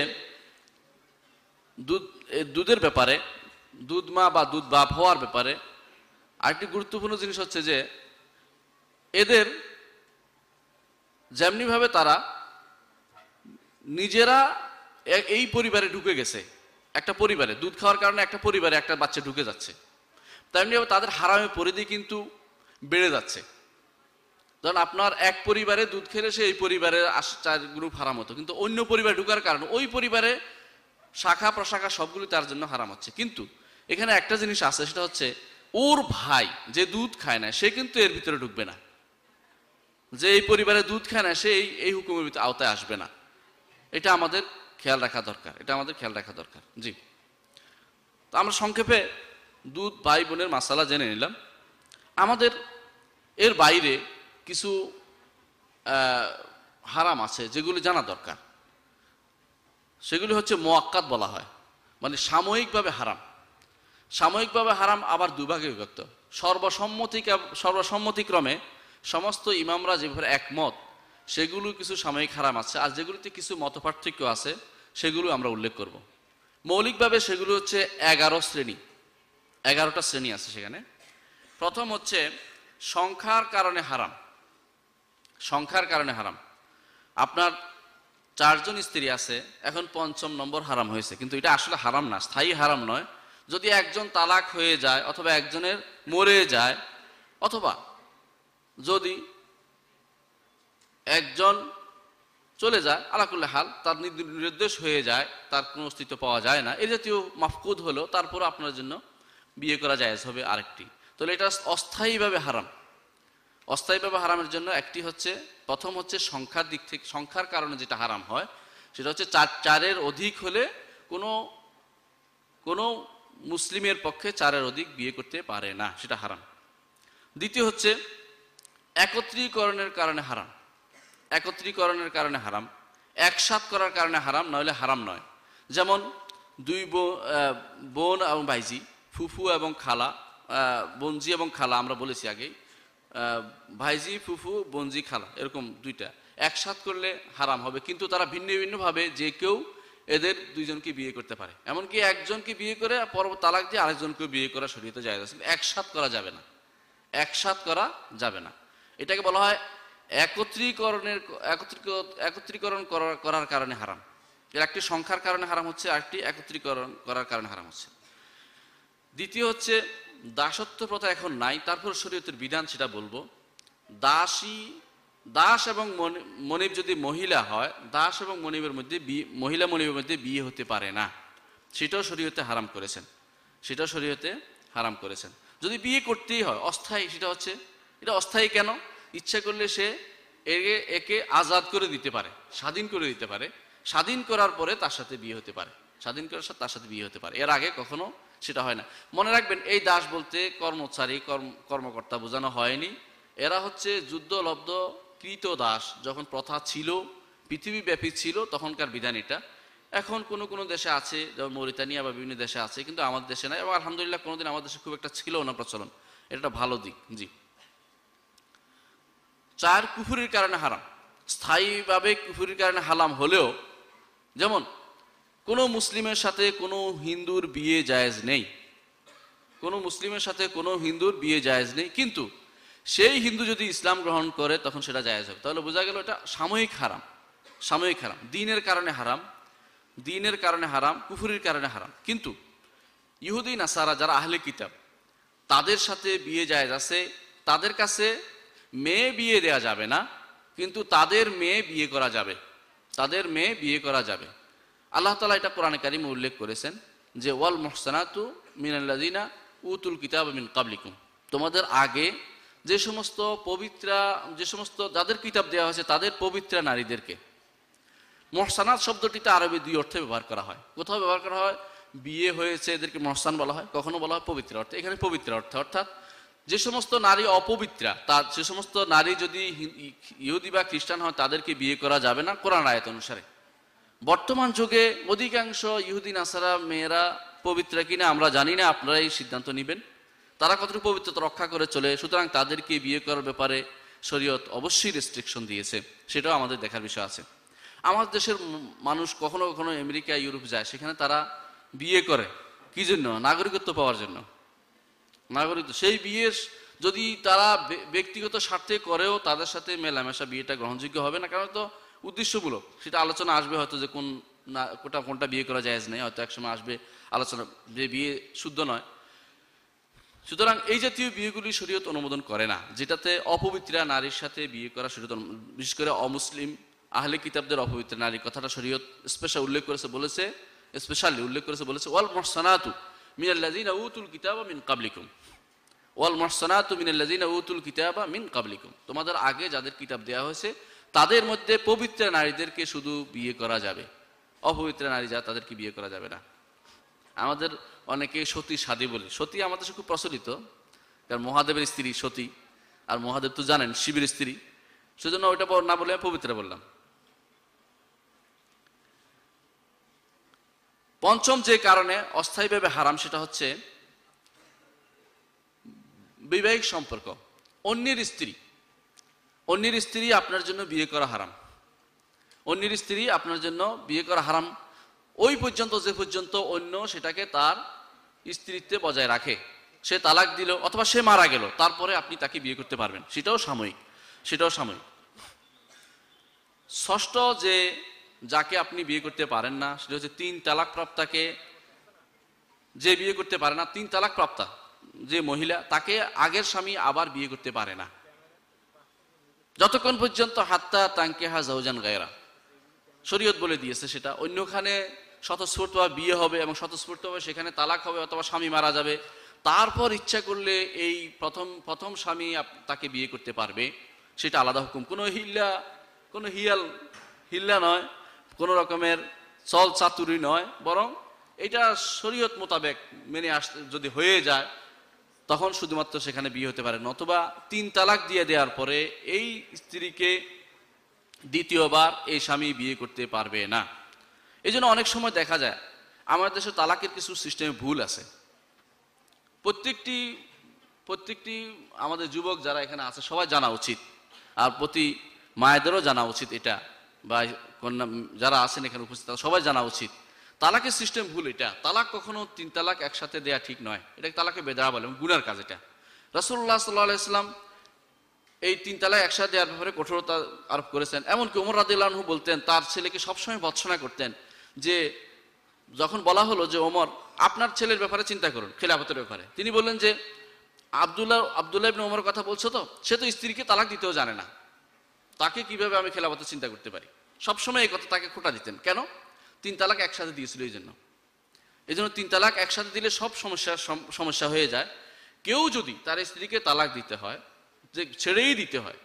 দুধ দুধের ব্যাপারে, দুধ মা বা দুধ বাপ হওয়ার ব্যাপারে আরেকটি গুরুত্বপূর্ণ জিনিস হচ্ছে যে এদের যেমনিভাবে তারা নিজেরা এই পরিবারে ঢুকে গেছে, একটা পরিবারে, দুধ খাওয়ার কারণে একটা পরিবারে একটা বাচ্চা ঢুকে যাচ্ছে। তেমনিভাবে তাদের হারামে পরিধি কিন্তু বেড়ে যাচ্ছে। ধরুন আপনার এক পরিবারে দুধ খেলে সে এই পরিবারের চার গ্রুপ হারাম হতো। কিন্তু অন্য পরিবারে ঢুকার কারণে ওই পরিবারে শাখা প্রশাখা সবগুলি তার জন্য হারাম হচ্ছে। কিন্তু এখানে একটা জিনিস আছে, সেটা হচ্ছে ওর ভাই যে দুধ খায় না, সে কিন্তু এর ভিতরে ঢুকবে না। যে এই পরিবারে দুধ খায় না, সে এই হুকুমের ভিতরে আওতায় আসবে না। এটা আমাদের খেয়াল রাখা দরকার। এটা আমাদের খেয়াল রাখা দরকার। জি। তো আমরা সংক্ষেপে দুধ, ভাই, বোনের মাসালা জেনে নিলাম। আমাদের এর বাইরে কিছু হারাম আছে যেগুলি জানা দরকার। সেগুলি হচ্ছে মোয়াক্কাত বলা হয়। মানে সাময়িকভাবে হারাম। সাময়িকভাবে হারাম আবার দুভাগে বিভক্ত। সর্বসম্মতি সর্বসম্মতিক্রমে সমস্ত ইমামরা যেভাবে একমত, সেগুলো কিছু সাময়িক হারাম আছে। আর যেগুলিতে কিছু মতপার্থক্য আছে, সেগুলো আমরা উল্লেখ করব। মৌলিকভাবে সেগুলো হচ্ছে এগারো শ্রেণি। এগারোটা শ্রেণি আছে সেখানে। প্রথম হচ্ছে সংখ্যার কারণে হারাম। সংখ্যার কারণে হারাম। আপনার চারজন স্ত্রী আছে, এখন পঞ্চম নম্বর হারাম হয়েছে, কিন্তু এটা আসলে হারাম না, স্থায়ী হারাম নয়। যদি একজন তালাক হয়ে যায়, অথবা একজনের মরে যায়, অথবা যদি একজন চলে যায় আলাকুল্লা হাল, তার নির্দ- নির্দেশ হয়ে যায়, তার কোনো অস্তিত্ব পাওয়া যায় না। এই জাতীয় মাফকুদ হলো তারপর আপনার জন্য বিয়ে করা জায়েজ হবে আরেকটি। তাহলে এটা অস্থায়ীভাবে হারাম। অস্থায়ীভাবে হারামের জন্য একটি হচ্ছে, প্রথম হচ্ছে সংখ্যার দিক থেকে, সংখ্যার কারণে যেটা হারাম হয়, সেটা হচ্ছে চার, চারের অধিক হলে কোনো কোনো মুসলিমের পক্ষে চারের অধিক বিয়ে করতে পারে না, সেটা হারাম। দ্বিতীয় হচ্ছে, একত্রীকরণের কারণে হারাম। একত্রীকরণের কারণে হারাম, একসাথ করার কারণে হারাম নইলে হারাম নয়। যেমন দুই বোন এবং ভাইজি ফুফু এবং খালা বনজি এবং খালা, আমরা বলেছি আগেই ভাইজি, ফুফু, বনজি, খালা, এরকম দুইটা। একসাথ করলে হারাম হবে, কিন্তু তারা ভিন্ন ভিন্নভাবে যে কেউ এদের দুইজনকে বিয়ে করতে পারে। এমনকি একজনকে বিয়ে করে পর তালাক দিয়ে আরেকজনকে বিয়ে করা শরীয়তে যায় একসাথ করা যাবে না। একসাথ করা যাবে না। এটাকে বলা হয় একত্রীকরণের, একত্রীক- একত্রীকরণ করার কারণে হারাম। একটি সংখ্যার কারণে হারাম হচ্ছে আরেকটি একত্রীকরণ করার কারণে হারাম হচ্ছে। দ্বিতীয় হচ্ছে দাসত্ব প্রথা এখন নাই, তারপর শরীয়তের বিধান সেটা বলব। দাসী, দাস এবং মনি- মনিব যদি মহিলা হয়, দাস এবং মনিবের মধ্যে মহিলা মনিবের মধ্যে বিয়ে হতে পারে না। সেটাও শরীয়তে হারাম করেছেন। সেটাও শরীয়তে হারাম করেছেন। যদি বিয়ে করতেই হয়, অস্থায়ী, সেটা হচ্ছে, এটা অস্থায়ী কেন? ইচ্ছা করলে সে একে একে আজাদ করে দিতে পারে, স্বাধীন করে দিতে পারে। স্বাধীন করার পরে তার সাথে বিয়ে হতে পারে। স্বাধীন করার সাথে তার সাথে বিয়ে হতে পারে। এর আগে কখনো সেটা হয় না। মনে রাখবেন, এই দাস বলতে কর্মচারী, কর্ম, কর্মকর্তা বোঝানো হয়নি। এরা হচ্ছে যুদ্ধলব্ধ কৃত দাস। যখন প্রথা ছিল, পৃথিবীব্যাপী ছিল, তখনকার বিধান এটা এখন কোনো কোনো দেশে আছে, যেমন মরিতানিয়া বা বিভিন্ন দেশে আছে, কিন্তু আমাদের দেশে নাই। এবং আলহামদুলিল্লাহ কোনোদিন আমাদের দেশে খুব একটা ছিল না প্রচলন। এটা ভালো দিক, জি। চার কুফুরির কারণে হারাম। স্থায়ীভাবে কুফুরির কারণে হালাম হলেও, যেমন কোনো মুসলিমের সাথে কোনো হিন্দুর বিয়ে জায়েজ নেই। কোনো মুসলিমের সাথে কোনো হিন্দুর বিয়ে জায়েজ নেই। কিন্তু সেই হিন্দু যদি ইসলাম গ্রহণ করে, তখন সেটা জায়েজ হবে। তাহলে বোঝা গেল এটা সাময়িক হারাম। সাময়িক হারাম। দিনের কারণে হারাম, দিনের কারণে হারাম, কুফুরির কারণে হারাম। কিন্তু ইহুদি, নাসারা যারা আহলে কিতাব, তাদের সাথে বিয়ে জায়েজ আছে। তাদের কাছে মেয়ে বিয়ে দেয়া যাবে না, কিন্তু তাদের মেয়ে বিয়ে করা যাবে। তাদের মেয়ে বিয়ে করা যাবে। আল্লাহ তালা এটা কোরআন কারিমে উল্লেখ করেছেন যে, ওয়াল মোহসানাতু মিনাল্লাদিনা উতুল কিতাব মিন কাবলিকুম তোমাদের আগে যে সমস্ত পবিত্রা, যে সমস্ত যাদের কিতাব দেওয়া হয়েছে, তাদের পবিত্রা নারীদেরকে। মহসানাত শব্দটিতে আরবি দুই অর্থে ব্যবহার করা হয়। কোথাও ব্যবহার করা হয়, বিয়ে হয়েছে, এদেরকে মহসান বলা হয়, কখনো বলা হয় পবিত্র অর্থে। এখানে পবিত্র অর্থে, অর্থাৎ যে সমস্ত নারী অপবিত্রা তার যে সমস্ত নারী যদি ইহুদি বা খ্রিস্টান হয়, তাদেরকে বিয়ে করা যাবে না কোরআন আয়াত অনুসারে। বর্তমান যুগে অধিকাংশ ইহুদি, নাসারা, মেয়েরা পবিত্র কিনা আমরা জানি না আপনারা এই সিদ্ধান্ত নেবেন। তারা কতটুকু পবিত্রতা রক্ষা করে চলে, সুতরাং তাদেরকে বিয়ে করার ব্যাপারে শরীয়ত অবশ্যই রেস্ট্রিকশন দিয়েছে, সেটাও আমাদের দেখার বিষয় আছে। আমাদের দেশের মানুষ কখনো কখনো আমেরিকা, ইউরোপ যায়, সেখানে তারা বিয়ে করে। কি জন্য? নাগরিকত্ব পাওয়ার জন্য। নাগরিকত্ব, সেই বিয়ে যদি তারা ব্যক্তিগত স্বার্থে করেও তাদের সাথে মেলামেশা বিয়েটা গ্রহণযোগ্য হবে না কারণ তো উদ্দেশ্যমূলক সেটা আলোচনা আসবে হয়তো যে কোন না কোনটা কোনটা বিয়ে করা যায় নেই, হয়তো একসময় আসবে আলোচনা যে বিয়ে শুদ্ধ নয়। সুতরাং এই জাতীয় বিয়েগুলি শরীয়ত অনুমোদন করে না, যেটাতে অপবিত্রা নারীর সাথে বিয়ে করা শরীয়ত বিশেষ করে অমুসলিম আহলে কিতাবদের অপবিত্র নারী, কথাটা শরীয়ত স্পেশাল উল্লেখ করেছে, বলেছে স্পেশালি উল্লেখ করেছে, বলেছে, ওয়াল মহসানাতু মিনাল্লাযিনা উতুল কিতাবা মিন কাবলিকুম। ওয়াল মহসানাতু মিনাল্লাযিনা উতুল কিতাবা মিন কাবলিকুম। তোমাদের আগে যাদের কিতাব দেওয়া হয়েছে তাদের মধ্যে পবিত্র নারীদেরকে শুধু বিয়ে করা যাবে। অপবিত্র নারী যা, তাদেরকে বিয়ে করা যাবে না। আমাদের অনেকে সতী সাদী বলে। সতী আমাদের খুব প্রচলিত, কারণ মহাদেবের স্ত্রী সতী, আর মহাদেব তো জানেন শিবের স্ত্রী। সেজন্য ওইটা না বলে আমি পবিত্র বললাম। পঞ্চম যে কারণে অস্থায়ীভাবে হারাম, সেটা হচ্ছে বৈবাহিক সম্পর্ক। অন্যের স্ত্রী অন্যের স্ত্রী আপনার জন্য বিয়ে করা হারাম। অন্যের স্ত্রী আপনার জন্য বিয়ে করা হারাম। ওই পর্যন্ত যে পর্যন্ত অন্য সেটাকে তার স্ত্রীত্বে বজায় রাখে। সে তালাক দিল অথবা সে মারা গেল, তারপরে আপনি তাকে বিয়ে করতে পারবেন। সেটাও সাময়িক। সেটাও সাময়িক। ষষ্ঠ যে যাকে আপনি বিয়ে করতে পারেন না, সেটা হচ্ছে তিন তালাক প্রাপ্তাকে যে বিয়ে করতে পারে না, তিন তালাক প্রাপ্তা যে মহিলা, তাকে আগের স্বামী আবার বিয়ে করতে পারে না। যতক্ষণ পর্যন্ত হাত্তা তাঙ্কেহা জাউজান গায়রা। শরীয়ত বলে দিয়েছে সেটা। অন্যখানে স্বতঃস্ফূর্তভাবে বিয়ে হবে এবং স্বতঃস্ফূর্তভাবে সেখানে তালাক হবে অথবা স্বামী মারা যাবে। তারপর ইচ্ছা করলে এই প্রথম প্রথম স্বামী তাকে বিয়ে করতে পারবে। সেটা আলাদা হুকুম। কোনো হিল্লা, কোনো হিয়াল, হিল্লা নয়। কোনো রকমের চল চাতুরি নয়। বরং এটা শরীয়ত মোতাবেক মেনে আসতে যদি হয়ে যায় তখন শুধুমাত্র সেখানে বিয়ে হতে পারে নতুবা তিন তালাক দিয়ে দেওয়ার পরে এই স্ত্রীকে দ্বিতীয়বার এই স্বামী বিয়ে করতে পারবে না। এই অনেক সময় দেখা যায় আমাদের দেশে তালাকের কিছু সিস্টেমে ভুল আছে। প্রত্যেকটি প্রত্যেকটি আমাদের যুবক যারা এখানে আছে, সবাই জানা উচিত। আর প্রতি মায়েদেরও জানা উচিত এটা। বা কন্যা, যারা আছেন এখানে উপস্থিত সবাই জানা উচিত। তালাকের সিস্টেম ভুল এটা। তালাক কখনো তিন তালাক একসাথে দেয়া ঠিক নয়। এটাকে তালাকে বেদা বলে গুনার কাজ এটা। রাসুল্লাহ সাল্লাহ ইসলাম এই তিন তালাক একসাথে দেওয়ার ব্যাপারে কঠোরতা আরোপ করেছেন। এমনকি ওমর রাদিল্লাহু বলতেন, তার ছেলেকে সবসময় ভৎসনা করতেন যে, যখন বলা হলো যে, ওমর, আপনার ছেলের ব্যাপারে চিন্তা করুন, খেলাফতের ব্যাপারে। তিনি বললেন যে, আবদুল্লাহ আবদুল্লাহ ইবনে ওমর কথা বলছো তো? সে তো স্ত্রীকে তালাক দিতেও জানে না। তাকে কীভাবে আমি খেলাফতের চিন্তা করতে পারি? সবসময় এই কথা তাকে খোটা দিতেন। কেন? তিন তালাক একসাথে দিয়েছিল এই জন্য। এই জন্য তিন তালাক একসাথে দিলে সব সমস্যা সমস্যা হয়ে যায়। কেউ যদি তার স্ত্রীকে তালাক দিতে হয়, যে ছেড়েই দিতে হয়,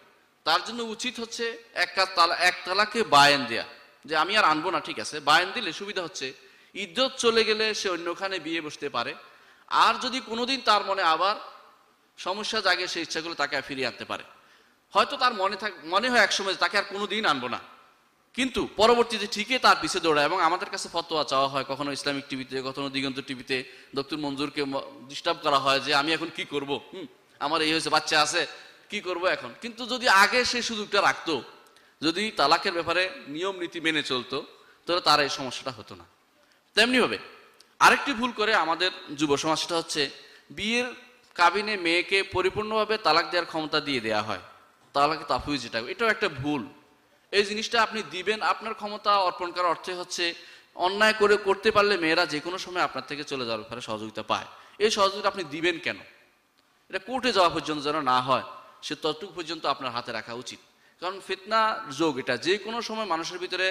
তার জন্য উচিত হচ্ছে এক তালা, এক তালাকে বায়ান দেয়া। যে আমি আর আনব না, ঠিক আছে। বায়ান দিলে সুবিধা হচ্ছে, ইজ্জত চলে গেলে সে অন্যখানে বিয়ে বসতে পারে। আর যদি কোনোদিন তার মনে আবার সমস্যা জাগে সেই ইচ্ছাগুলো তাকে ফিরিয়ে আনতে পারে। হয়তো তার মনে থাক, মনে হয় একসময় তাকে আর কোনোদিন আনব না। কিন্তু পরবর্তীতে ঠিকই তার পিছে দৌড়ায় এবং আমাদের কাছে ফতোয়া চাওয়া হয় কখনো ইসলামিক টিভিতে, কখনো দিগন্ত টিভিতে ডক্টর মঞ্জুরকে ডিস্টার্ব করা হয় যে আমি এখন কি করব? আমার এই হয়েছে, বাচ্চা আছে, কি করব এখন? কিন্তু যদি আগে সে সুযোগটা রাখতো, যদি তালাকের ব্যাপারে নিয়ম নীতি মেনে চলতো, তাহলে তার এই সমস্যাটা হতো না। তেমনিভাবে আরেকটি ভুল করে আমাদের যুব সমাজটা হচ্ছে বিয়ের কাবিনে মেয়েকে পরিপূর্ণভাবে তালাক দেওয়ার ক্ষমতা দিয়ে দেয়া হয়। তালাকে তাফুই যেটা, এটাও একটা ভুল। এই জিনিসটা আপনি দিবেন, আপনার ক্ষমতা অর্পণ করার অর্থে হচ্ছে অন্যায় করে করতে পারলে মেয়েরা যে কোনো সময় আপনার থেকে চলে যাওয়ার ব্যাপারে সহযোগিতা পায়। এই সহযোগিতা আপনি দিবেন কেন? এটা কোর্টে যাওয়া পর্যন্ত যেন না হয়, সে ততটুকু পর্যন্ত আপনার হাতে রাখা উচিত। কারণ ফিতনা যোগ এটা, যে কোনো সময় মানুষের ভিতরে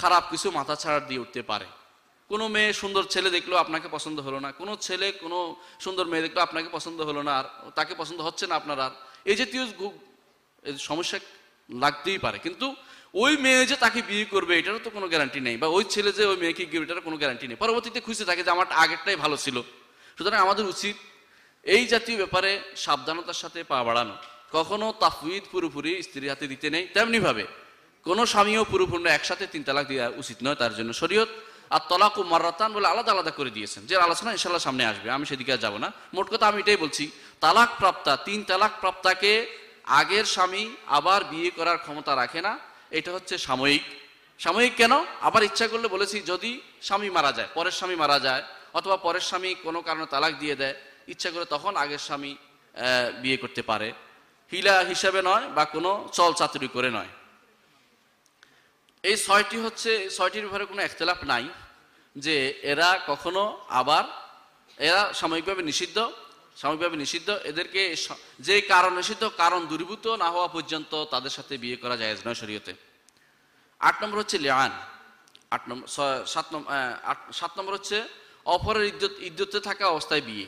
খারাপ কিছু মাথা ছাড়া দিয়ে উঠতে পারে। কোনো মেয়ে সুন্দর ছেলে দেখল আপনাকে পছন্দ হলো না, কোনো ছেলে, কোনো সুন্দর মেয়ে দেখল আপনাকে পছন্দ হলো না, আর তাকে পছন্দ হচ্ছে না আপনার, আর এই জাতীয় সমস্যা লাগতেই পারে। কিন্তু ওই মেয়ে যে তাকে বিয়ে করবে, এটারও তো কোনো গ্যারান্টি নেই। বা ওই ছেলে যে ওই মেয়েকে গিয়ে এটারও কোনো গ্যারান্টি নেই। পরবর্তীতে খুশি থাকে যে আমার আগেরটাই ভালো ছিল। সুতরাং আমাদের উচিত এই জাতীয় ব্যাপারে সাবধানতার সাথে পা বাড়ানো। কখনো তাফুইদ পুরোপুরি স্ত্রীর হাতে দিতে নেই। তেমনি ভাবে কোনো স্বামীও পুরোপূর্ণ একসাথে তিন তালাক দেওয়া উচিত নয় তার জন্য। শরীয়ত আর তলাক ও মারাতান বলে আলাদা আলাদা করে দিয়েছেন। যে আলোচনা ইনশাল্লাহ সামনে আসবে, আমি সেদিকে আর যাব না। মোট কথা আমি এটাই বলছি, তালাক প্রাপ্তা, তিন তালাক প্রাপ্তাকে আগের স্বামী আবার বিয়ে করার ক্ষমতা রাখে না। এটা হচ্ছে সাময়িক। সাময়িক কেন? আবার ইচ্ছা করলে বলেছি, যদি স্বামী মারা যায়, পরের স্বামী মারা যায়, অথবা পরের স্বামী কোনো কারণে তালাক দিয়ে দেয়, ইচ্ছা করে তখন আগের স্বামী বিয়ে করতে পারে। হিলা হিসাবে নয় বা কোনো চল চাতুরি করে নয়। এই ছয়টি হচ্ছে, ছয়টির ব্যাপারে কোনো একতলাপ নাই যে এরা কখনো আবার, এরা সাময়িকভাবে নিষিদ্ধ সাময়িকভাবে নিষিদ্ধ। এদেরকে যে কারণ নিষিদ্ধ, কারণ দূরীভূত না হওয়া পর্যন্ত তাদের সাথে বিয়ে করা যায় নয় শরীয়তে। আট নম্বর হচ্ছে লিয়ান আট নম্বর সাত নম্বর সাত নম্বর হচ্ছে অপরের ইদ্যত ইদ্যতে থাকা অবস্থায় বিয়ে।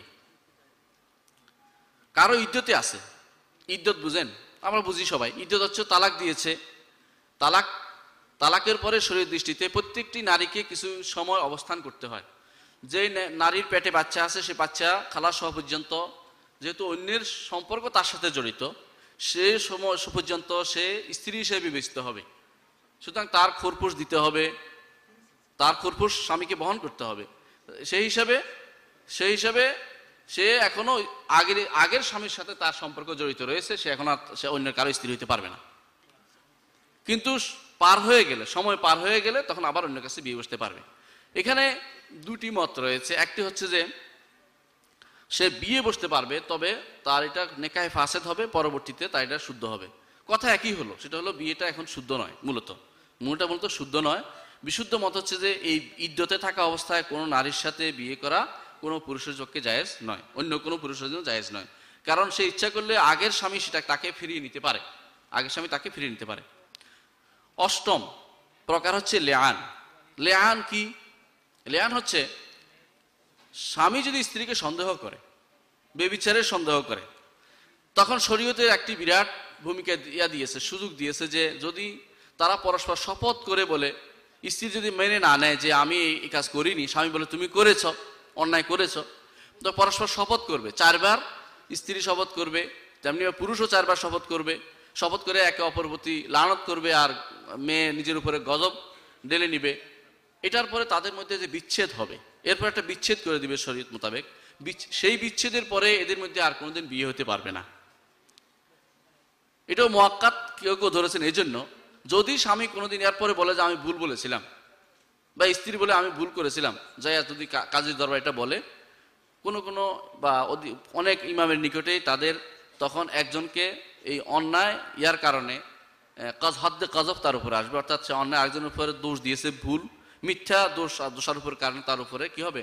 কারও ইদ্যতে আছে। ইদ্যত বুঝেন? আমরা বুঝি সবাই। ইদ্যত হচ্ছে তালাক দিয়েছে। তালাক, তালাকের পরে শরীর দৃষ্টিতে প্রত্যেকটি নারীকে কিছু সময় অবস্থান করতে হয়। যে নারীর পেটে বাচ্চা আছে, সে বাচ্চা খালাস হওয়া পর্যন্ত, যেহেতু অন্যের সম্পর্ক তার সাথে জড়িত, সে সময় পর্যন্ত সে স্ত্রী হিসেবে বিবেচিত হবে। সুতরাং তার খোরপোশ দিতে হবে, তার খোরপোশ স্বামীকে বহন করতে হবে। সেই হিসাবে সেই হিসাবে সে এখনও আগের আগের স্বামীর সাথে তার সম্পর্ক জড়িত রয়েছে, সে এখন আর সে অন্য কারও স্ত্রী হইতে পারবে না। কিন্তু পার হয়ে গেলে, সময় পার হয়ে গেলে তখন আবার অন্য কাছে বিয়ে বসতে পারবে। এখানে দুটি মত রয়েছে। একটি হচ্ছে যে, সে বিয়ে বসতে পারবে, তবে তার এটা নেকায় ফাসেদ হবে, পরবর্তীতে তার এটা শুদ্ধ হবে। কথা একই হলো, সেটা হলো বিয়েটা এখন শুদ্ধ নয়, মূলত। মূলটা মূলত শুদ্ধ নয়। বিশুদ্ধ মত হচ্ছে যে, এই ইদ্যতে থাকা অবস্থায় কোনো নারীর সাথে বিয়ে করা কোনো পুরুষের চোখে জায়েজ নয়, অন্য কোনো পুরুষের জন্য জায়েজ নয়। কারণ সে ইচ্ছা করলে আগের স্বামী সেটা তাকে ফিরিয়ে নিতে পারে, আগের স্বামী তাকে ফিরিয়ে নিতে পারে। অষ্টম প্রকার হচ্ছে লেয়ান লেয়ান কি? লেয়ান হচ্ছে, স্বামী যদি স্ত্রীকে সন্দেহ করে, বেবিচারের সন্দেহ করে, তখন শরীয়তের একটি বিরাট ভূমিকা ইয়া দিয়েছে, সুযোগ দিয়েছে যে যদি তারা পরস্পর শপথ করে বলে, স্ত্রী যদি মেনে না নেয় যে আমি এই কাজ করিনি, স্বামী বলে, তুমি করেছ, অন্যায় করেছ তো পরস্পর শপথ করবে। চারবার স্ত্রী শপথ করবে, তেমনি পুরুষও চারবার শপথ করবে। শপথ করে একে অপর প্রতি লানত করবে আর মেয়ে নিজের উপরে গজব ঢেলে নিবে। এটার পরে তাদের মধ্যে যে বিচ্ছেদ হবে, এরপর একটা বিচ্ছেদ করে দিবে শরীয়ত মোতাবেক। সেই বিচ্ছেদের পরে এদের মধ্যে আর কোনোদিন বিয়ে হতে পারবে না। এটাও মোয়াক্কাত কেউ কেউ ধরেছেন এই জন্য যদি স্বামী কোনোদিন এরপরে বলে যে আমি ভুল বলেছিলাম, বা স্ত্রী বলে আমি ভুল করেছিলাম যাইয়া যদি কাজের দরবার এটা বলে, কোনো কোনো বা অনেক ইমামের নিকটেই তাদের তখন একজনকে এই অন্যায় ইয়ার কারণে কাজ, হদ্দে কাজব তার উপরে আসবে, অর্থাৎ সে অন্যায় একজনের উপরে দোষ দিয়েছে ভুল মিথ্যা দোষ দোষার উপর কারণে তার উপরে কি হবে?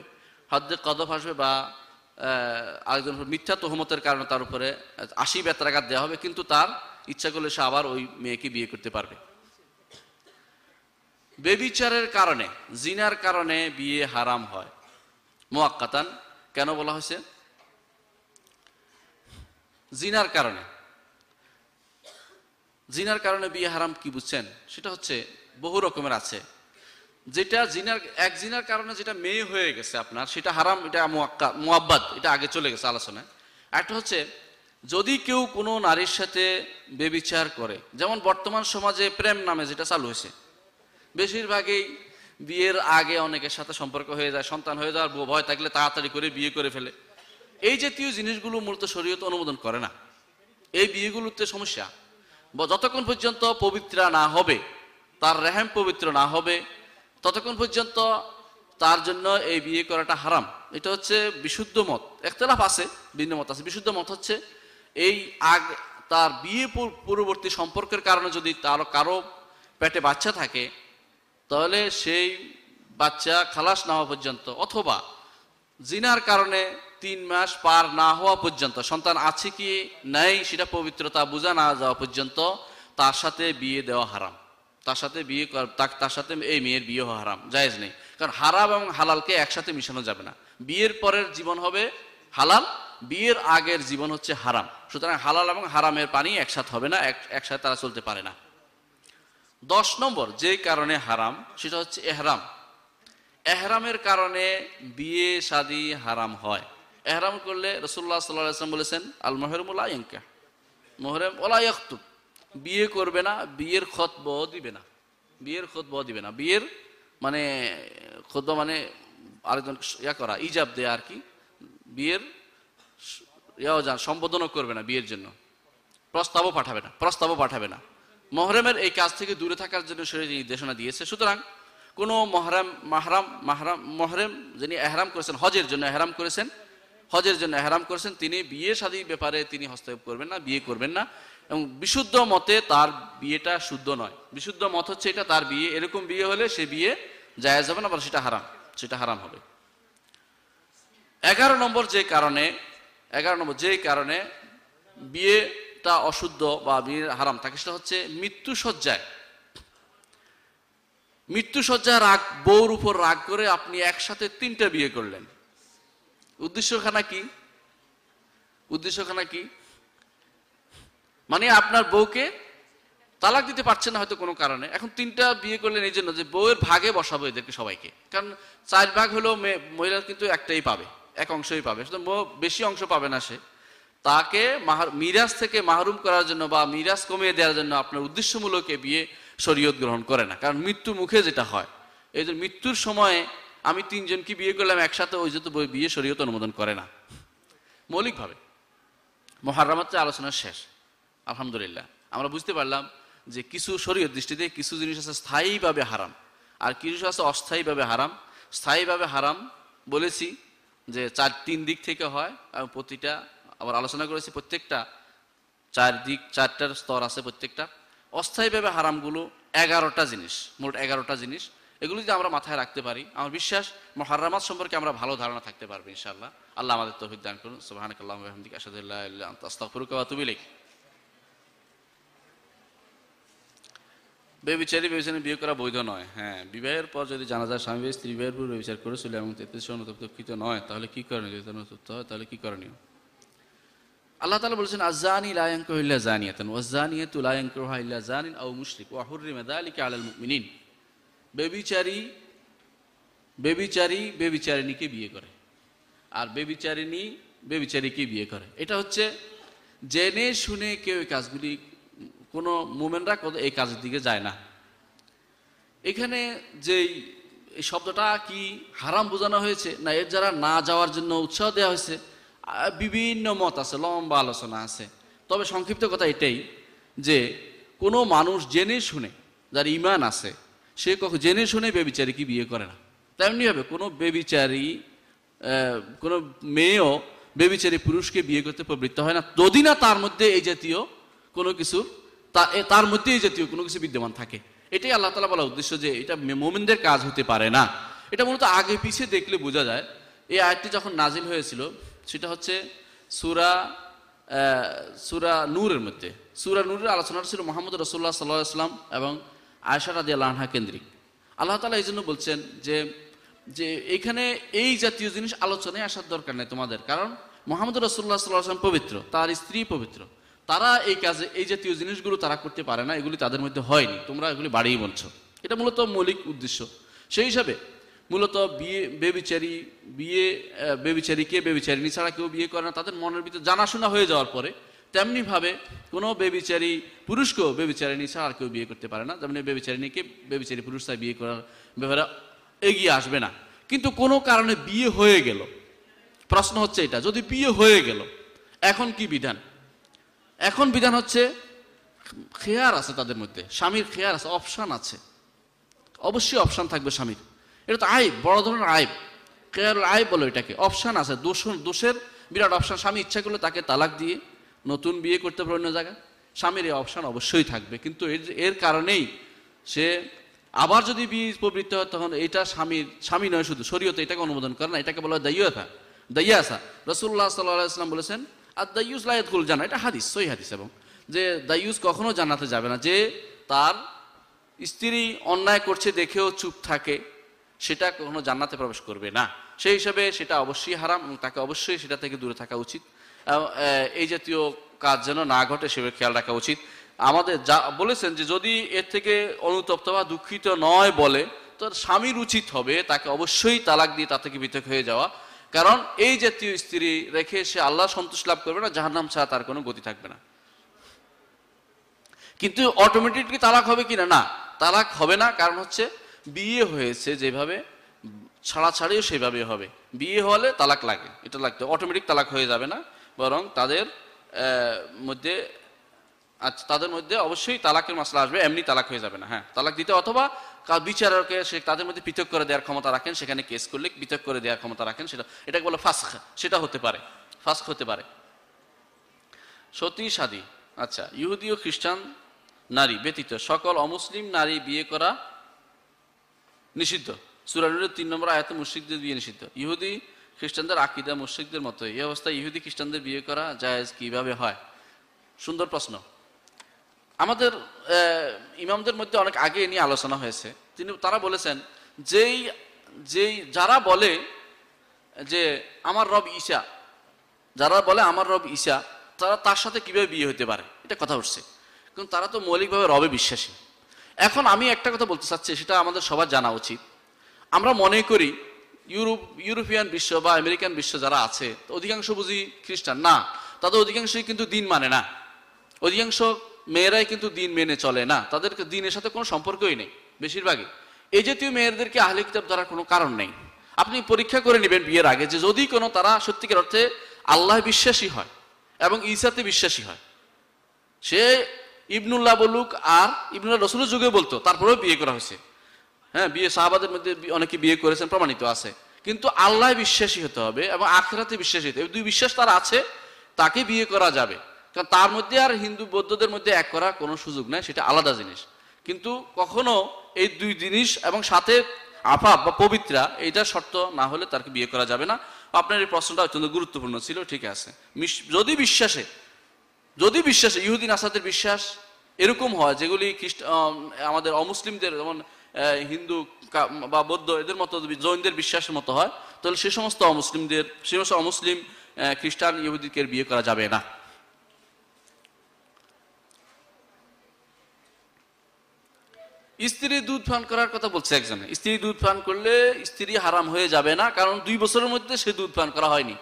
হদ্দে কদব আসবে বা উপর মিথ্যা তহমতের কারণে তার উপরে আশি বেতরাঘাত দেওয়া হবে, কিন্তু তার ইচ্ছা করলে সে আবার ওই মেয়েকে বিয়ে করতে পারবে। বেবিচারের কারণে, জিনার কারণে বিয়ে হারাম হয়। মোয়াক্কাতান কেন বলা হয়েছে? জিনার কারণে। জিনার কারণে বিয়ে হারাম কি বুঝছেন? সেটা হচ্ছে বহু রকমের আছে। যেটা জিনার, এক জিনার কারণে যেটা মেয়ে হয়ে গেছে আপনার, সেটা হারাম, এটা মুয়াক্কা- মুয়াব্বাদ, এটা আগে চলে গেছে আলোচনায়। একটা হচ্ছে, যদি কেউ কোনো নারীর সাথে বেবিচার করে, যেমন বর্তমান সমাজে প্রেম নামে যেটা চালু হয়েছে, বেশিরভাগই বিয়ের আগে অনেকের সাথে সম্পর্ক হয়ে যায়, সন্তান হয়ে যাওয়ার ভয় থাকলে তাড়াতাড়ি করে বিয়ে করে ফেলে। এই জাতীয় জিনিসগুলো মূলত শরীয়ত অনুমোদন করে না। এই বিয়েগুলোতে সমস্যা। যতক্ষণ পর্যন্ত পবিত্রা না হবে, তার রেহেম পবিত্র না হবে ততক্ষণ পর্যন্ত তার জন্য এই বিয়ে করাটা হারাম। এটা হচ্ছে বিশুদ্ধ মত। একতলাফ আছে, ভিন্ন মত আছে। বিশুদ্ধ মত হচ্ছে এই আগ, তার বিয়ে পূর- পূর্ববর্তী সম্পর্কের কারণে যদি তার কারও পেটে বাচ্চা থাকে, তাহলে সেই বাচ্চা খালাস না হওয়া পর্যন্ত অথবা জিনার কারণে তিন মাস পার না হওয়া পর্যন্ত, সন্তান আছে কি নাই সেটা পবিত্রতা বোঝা না যাওয়া পর্যন্ত তার সাথে বিয়ে দেওয়া হারাম। তার সাথে বিয়ে তার সাথে এই মেয়ের বিয়ে হওয়া হারাম, জায়েজ নেই। কারণ হারাম এবং হালালকে একসাথে মিশানো যাবে না। বিয়ের পরের জীবন হবে হালাল, বিয়ের আগের জীবন হচ্ছে হারাম। সুতরাং হালাল এবং হারামের পানি একসাথে হবে না, এক- একসাথে তারা চলতে পারে না। দশ নম্বর, যে কারণে হারাম, সেটা হচ্ছে এহরাম। এহরামের কারণে বিয়ে, শাদি হারাম হয়। এহরাম করলে রসুল্লাহ সাল্লাম বলেছেন আল মহরমুল আয়ঙ্কা মোহরম ওলাইয়াক্তুব বিয়ে করবে না, বিয়ের খতব দিবে না। বিয়ের খতব দিবে না। বিয়ের মানে খতব মানে আরেকজন ইয়া করা, ইজাব দেয়া আর কি। বিয়ের ইয়াও যান সম্বোধনও করবে না বিয়ের জন্য। প্রস্তাবও পাঠাবে না, প্রস্তাবও পাঠাবে না। মহরমের এই কাজ থেকে দূরে থাকার জন্য শরীর নির্দেশনা দিয়েছে, সুতরাং কোনো মহরাম, মাহরাম মাহরাম, মহরম যিনি এহরাম করেছেন, হজের জন্য এহরাম করেছেন, হজের জন্য এহরাম করেছেন, তিনি বিয়ে শাদী ব্যাপারে তিনি হস্তক্ষেপ করবেন না, বিয়ে করবেন না। এবং বিশুদ্ধ মতে তার বিয়েটা শুদ্ধ নয়। বিশুদ্ধ মত হচ্ছে এটা তার বিয়ে, এরকম বিয়ে হলে সে বিয়ে জায়েজ হবে না বলে সেটা হারাম সেটা হারাম হবে। এগারো নম্বর যে কারণে, এগারো নম্বর যে কারণে বিয়েটা অশুদ্ধ বা বিয়ের হারাম থাকে, সেটা হচ্ছে মৃত্যু সজ্জায় মৃত্যু সজ্জায় রাগ, বউর উপর রাগ করে আপনি একসাথে তিনটা বিয়ে করলেন। উদ্দেশ্যখানা কি? উদ্দেশ্যখানা কি? মানে আপনার বউকে তালাক দিতে পারছে না হয়তো কোনো কারণে। এখন তিনটা বিয়ে করলেন এই জন্য যে বউয়ের ভাগে বসাবো এদেরকে সবাইকে। কারণ চার ভাগ মেয়ে- মহিলা কিন্তু একটাই পাবে, এক অংশই পাবে। বউ বেশি অংশ পাবে না সে। তাকে মিরাজ থেকে মাহরুম করার জন্য বা মিরাজ কমিয়ে দেওয়ার জন্য আপনার উদ্দেশ্যমূলক এ বিয়ে শরীয়ত গ্রহণ করে না। কারণ মৃত্যু মুখে যেটা হয়, এই যে মৃত্যুর সময়ে আমি তিনজনকে বিয়ে করলাম একসাথে, ওই যত বিয়ে শরীয়ত অনুমোদন করে না। মৌলিকভাবে। মহারামাত্রে আলোচনা শেষ। আলহামদুলিল্লাহ। আমরা বুঝতে পারলাম যে কিছু শরীয় দৃষ্টিতে কিছু জিনিস আছে স্থায়ীভাবে হারাম। আর কিছু আছে অস্থায়ীভাবে হারাম। স্থায়ীভাবে হারাম বলেছি যে চার, তিন দিক থেকে হয় এবং প্রতিটা আবার আলোচনা করেছি প্রত্যেকটা চার দিক, চারটার স্তর আছে প্রত্যেকটা। অস্থায়ীভাবে হারামগুলো এগারোটা জিনিস, মোট এগারোটা জিনিস। এগুলো যদি আমরা মাথায় রাখতে পারি, আমার বিশ্বাস মহারামাত সম্পর্কে আমরা ভালো ধারণা থাকতে পারব ইনশাআল্লাহ। আল্লাহ আমাদের তৌফিক দান করুন। সুবহানাকাল্লাহু ওয়া বিহামদিকা, আশহাদু আল্লা ইলাহা ইল্লা আনতা আস্তাগফিরুকা ওয়া আতুবু ইলাইক বেবিচারী বেবিচারী বিয়ে করা বৈধ নয়। হ্যাঁ বিবাহের পর যদি জানা যায় স্বামী স্ত্রী বিবাহের পর বিচার করেছিল এবং তেত্রিশ অনুতপ্ত নয়, তাহলে কি করণীয়? যদি অনুতপ্ত হয়, তাহলে কি করণীয়? আল্লাহ তাআলা বলেছেন আজানি লায়াঙ্ক ইল্লা জানিয়াতান ওয়াজানিয়াতু লায়াঙ্কুহা ইল্লা জানিন আও মুশরিক, ওয়া হুররিমা যালিকা আলাল মুমিনিন। বেবিচারী বেবিচারী বেবিচারিণীকে বিয়ে করে। আর বেবিচারিণী বেবিচারীকে বিয়ে করে। এটা হচ্ছে জেনে শুনে কেউ এই কাজগুলি কোনো মোমেনরা এই কাজের দিকে যায় না। এখানে যেই এই শব্দটা কি হারাম বোঝানো হয়েছে? না, এর যারা না যাওয়ার জন্য উৎসাহ দেওয়া হয়েছে বিভিন্ন মত আছে, লম্বা আলোচনা আছে। তবে সংক্ষিপ্ত কথা এটাই যে, কোনো মানুষ জেনে শুনে যার ইমান আছে, সে কখন জেনে শুনে বেবিচারীকে বিয়ে করে না। তেমনিভাবে কোনো বেবিচারী কোনো মেয়েও বেবিচারী পুরুষকে বিয়ে করতে প্রবৃত্ত হয় না। যদি না তার মধ্যে এই জাতীয় কোনো কিছু তা- এ- তার মধ্যেই জাতীয় কোনো কিছু বিদ্যমান থাকে। এটাই আল্লাহ তালা বলা উদ্দেশ্য যে এটা মোমিনদের কাজ হতে পারে না। এটা মূলত আগে পিছিয়ে দেখলে বোঝা যায়। এই আয়াতটি যখন নাজিল হয়েছিল, সেটা হচ্ছে সুরা সুরা নূরের মধ্যে। সুরা নূরের আলোচনাটা ছিল মোহাম্মদ রসুল্লাহ সাল্লাহ সাল্লাম এবং আয়সা রাদি আল্লাহা কেন্দ্রিক। আল্লাহ তালা এই জন্য বলছেন যে যে এখানে এই জাতীয় জিনিস আলোচনায় আসার দরকার নেই তোমাদের। কারণ মোহাম্মদ রসুল্লাহ সাল্লাহ আসলাম পবিত্র, তার স্ত্রী পবিত্র। তারা এই কাজে এই জাতীয় জিনিসগুলো তারা করতে পারে না এগুলি তাদের মধ্যে হয়নি। তোমরা এগুলি বাড়িয়ে বলছো। এটা মূলত মৌলিক উদ্দেশ্য। সেই হিসাবে মূলত বিয়ে বেবিচারি বিয়ে আহ, বেবিচারীকে বেবিচারিণী ছাড়া কেউ বিয়ে করে না তাদের মনের ভিতরে জানাশোনা হয়ে যাওয়ার পরে তেমনিভাবে কোনো বেবিচারী পুরুষকেও বেবিচারিণী ছাড়া আর কেউ বিয়ে করতে পারে না। যেমন বেবিচারিণীকে বেবিচারী পুরুষ তাই বিয়ে করার ব্যাপারে এগিয়ে আসবে না। কিন্তু কোনো কারণে বিয়ে হয়ে গেল। প্রশ্ন হচ্ছে এটা যদি বিয়ে হয়ে গেল এখন কি বিধান? এখন বিধান হচ্ছে, খেয়ার আছে তাদের মধ্যে, স্বামীর খেয়ার আছে, অপশান আছে। অবশ্যই অপশান থাকবে স্বামীর। এটা তো আইব, বড় ধরনের আইব। কেয়ার আইব বলো এটাকে, অপশান আছে দোষ দোষের বিরাট অপশান। স্বামী ইচ্ছা করলে তাকে তালাক দিয়ে নতুন বিয়ে করতে পারে অন্য জায়গায়। স্বামীর এই অপশান অবশ্যই থাকবে। কিন্তু এর এর কারণেই সে আবার যদি বিয়ে প্রবৃত্ত হয়, তখন এটা স্বামীর স্বামী নয় শুধু, শরীয়তে এটাকে অনুমোদন করে না। এটাকে বলা হয় দাইয়তা দাইয়াসা। রসুল্লাহ সাল্লাহ ইসলাম বলেছেন আর দাইয়ুস লায়াতকুল জানা, এটা হাদিস সই হাদিস এবং যে দাইয়ুস কখনো জানাতে যাবে না, যে তার স্ত্রী অন্যায় করছে দেখেও চুপ থাকে, সেটা কখনো জান্নাতে প্রবেশ করবে না। সেই হিসাবে সেটা অবশ্যই হারাম এবং তাকে অবশ্যই সেটা থেকে দূরে থাকা উচিত। এই জাতীয় কাজ যেন না ঘটে, সেভাবে খেয়াল রাখা উচিত। আমাদের যা বলেছেন যে যদি এর থেকে অনুতপ্ত বা দুঃখিত নয় বলে, তো স্বামীর উচিত হবে তাকে অবশ্যই তালাক দিয়ে তা থেকে পৃথক হয়ে যাওয়া। কারণ এই জাতীয় স্ত্রী রেখে সে আল্লাহ সন্তুষ্ট লাভ করবে না, জাহান্নাম ছাড়া তার কোনো গতি থাকবে না। কিন্তু অটোমেটিকলি তালাক হবে কিনা? না, তালাক হবে না, কারণ হচ্ছে বিয়ে হয়েছে যেভাবে ছাড়া ছাড়াছাড়িও সেভাবে হবে। বিয়ে হলে তালাক লাগে, এটা লাগতে অটোমেটিক তালাক হয়ে যাবে না, বরং তাদের মধ্যে আচ্ছা তাদের মধ্যে অবশ্যই তালাকের মশলা আসবে, এমনি তালাক হয়ে যাবে না হ্যাঁ। তালাক দিতে অথবা বিচারকে সে তাদের মধ্যে পৃথক করে দেওয়ার ক্ষমতা রাখেন, সেখানে কেস করলে পৃথক করে দেওয়ার ক্ষমতা রাখেন, সেটা এটাকে বলে ফাস্ক সেটা হতে পারে ফাস্ক হতে পারে। সতী সাদী আচ্ছা ইহুদি ও খ্রিস্টান নারী ব্যতীত সকল অমুসলিম নারী বিয়ে করা নিষিদ্ধ। সুরানুরের তিন নম্বর আয়াতে মুশ্রিকদের বিয়ে নিষিদ্ধ। ইহুদি খ্রিস্টানদের আকিদা মুশ্রিকদের মতো এই অবস্থায় ইহুদি খ্রিস্টানদের বিয়ে করা জায়েজ কীভাবে হয়? সুন্দর প্রশ্ন। আমাদের ইমামদের মধ্যে অনেক আগে নিয়ে আলোচনা হয়েছে। তিনি, তারা বলেছেন, যেই যেই, যারা বলে যে আমার রব ঈশা, যারা বলে আমার রব ঈশা, তারা তার সাথে কীভাবে বিয়ে হতে পারে? এটা কথা উঠছে। কিন্তু তারা তো মৌলিকভাবে রবে বিশ্বাসী। এখন আমি একটা কথা বলতে চাচ্ছি, সেটা আমাদের সবার জানা উচিত। আমরা মনে করি, ইউরোপ, ইউরোপিয়ান বিশ্ব বা আমেরিকান বিশ্ব যারা আছে অধিকাংশ বুঝি খ্রিস্টান। না, তাদের অধিকাংশই কিন্তু দিন মানে না। অধিকাংশ মেয়েরাই কিন্তু দিন মেনে চলে না। তাদেরকে দিনের সাথে কোনো সম্পর্কই নেই, বেশিরভাগই। এই জাতীয় মেয়েদেরকে আহলে কিতাব ধরার কোনো কারণ নেই। আপনি পরীক্ষা করে নেবেন বিয়ের আগে যে যদি কোনো তারা সত্যিকার অর্থে আল্লাহ বিশ্বাসী হয় এবং ঈসাতে বিশ্বাসী হয়। সে ইবনুল্লাহ বলুক আর ইবনুল্লাহ রসুলের যুগে বলতো, তারপরেও বিয়ে করা হয়েছে। হ্যাঁ বিয়ে সাহাবাদের মধ্যে অনেকে বিয়ে করেছেন, প্রমাণিত আছে। কিন্তু আল্লাহ বিশ্বাসী হতে হবে এবং আখেরাতে বিশ্বাসী হতে হবে। দুই বিশ্বাস তার আছে, তাকে বিয়ে করা যাবে। কারণ তার মধ্যে আর হিন্দু বৌদ্ধদের মধ্যে এক করা কোনো সুযোগ নাই, সেটা আলাদা জিনিস। কিন্তু কখনো এই দুই জিনিস এবং সাথে আফাপ বা পবিত্রা, এইটা শর্ত না হলে তাকে বিয়ে করা যাবে না। আপনার এই প্রশ্নটা অত্যন্ত গুরুত্বপূর্ণ ছিল, ঠিক আছে। যদি বিশ্বাসে যদি বিশ্বাসে, ইহুদিন আসাদের বিশ্বাস এরকম হয়, যেগুলি খ্রিস্ট আমাদের অমুসলিমদের, যেমন হিন্দু বা বৌদ্ধ, এদের মতো জৈনদের বিশ্বাসের মতো হয়, তাহলে সে সমস্ত অমুসলিমদের সে সমস্ত অমুসলিম খ্রিস্টান ইহুদিকে বিয়ে করা যাবে না। স্ত্রী দুধ পান করার কথা বলছে একজন। স্ত্রী দুধ পান করলে স্ত্রী হারাম হয়ে যাবে না, কারণ দুই বছরের মধ্যে সে দুধ পান করা হয়নি।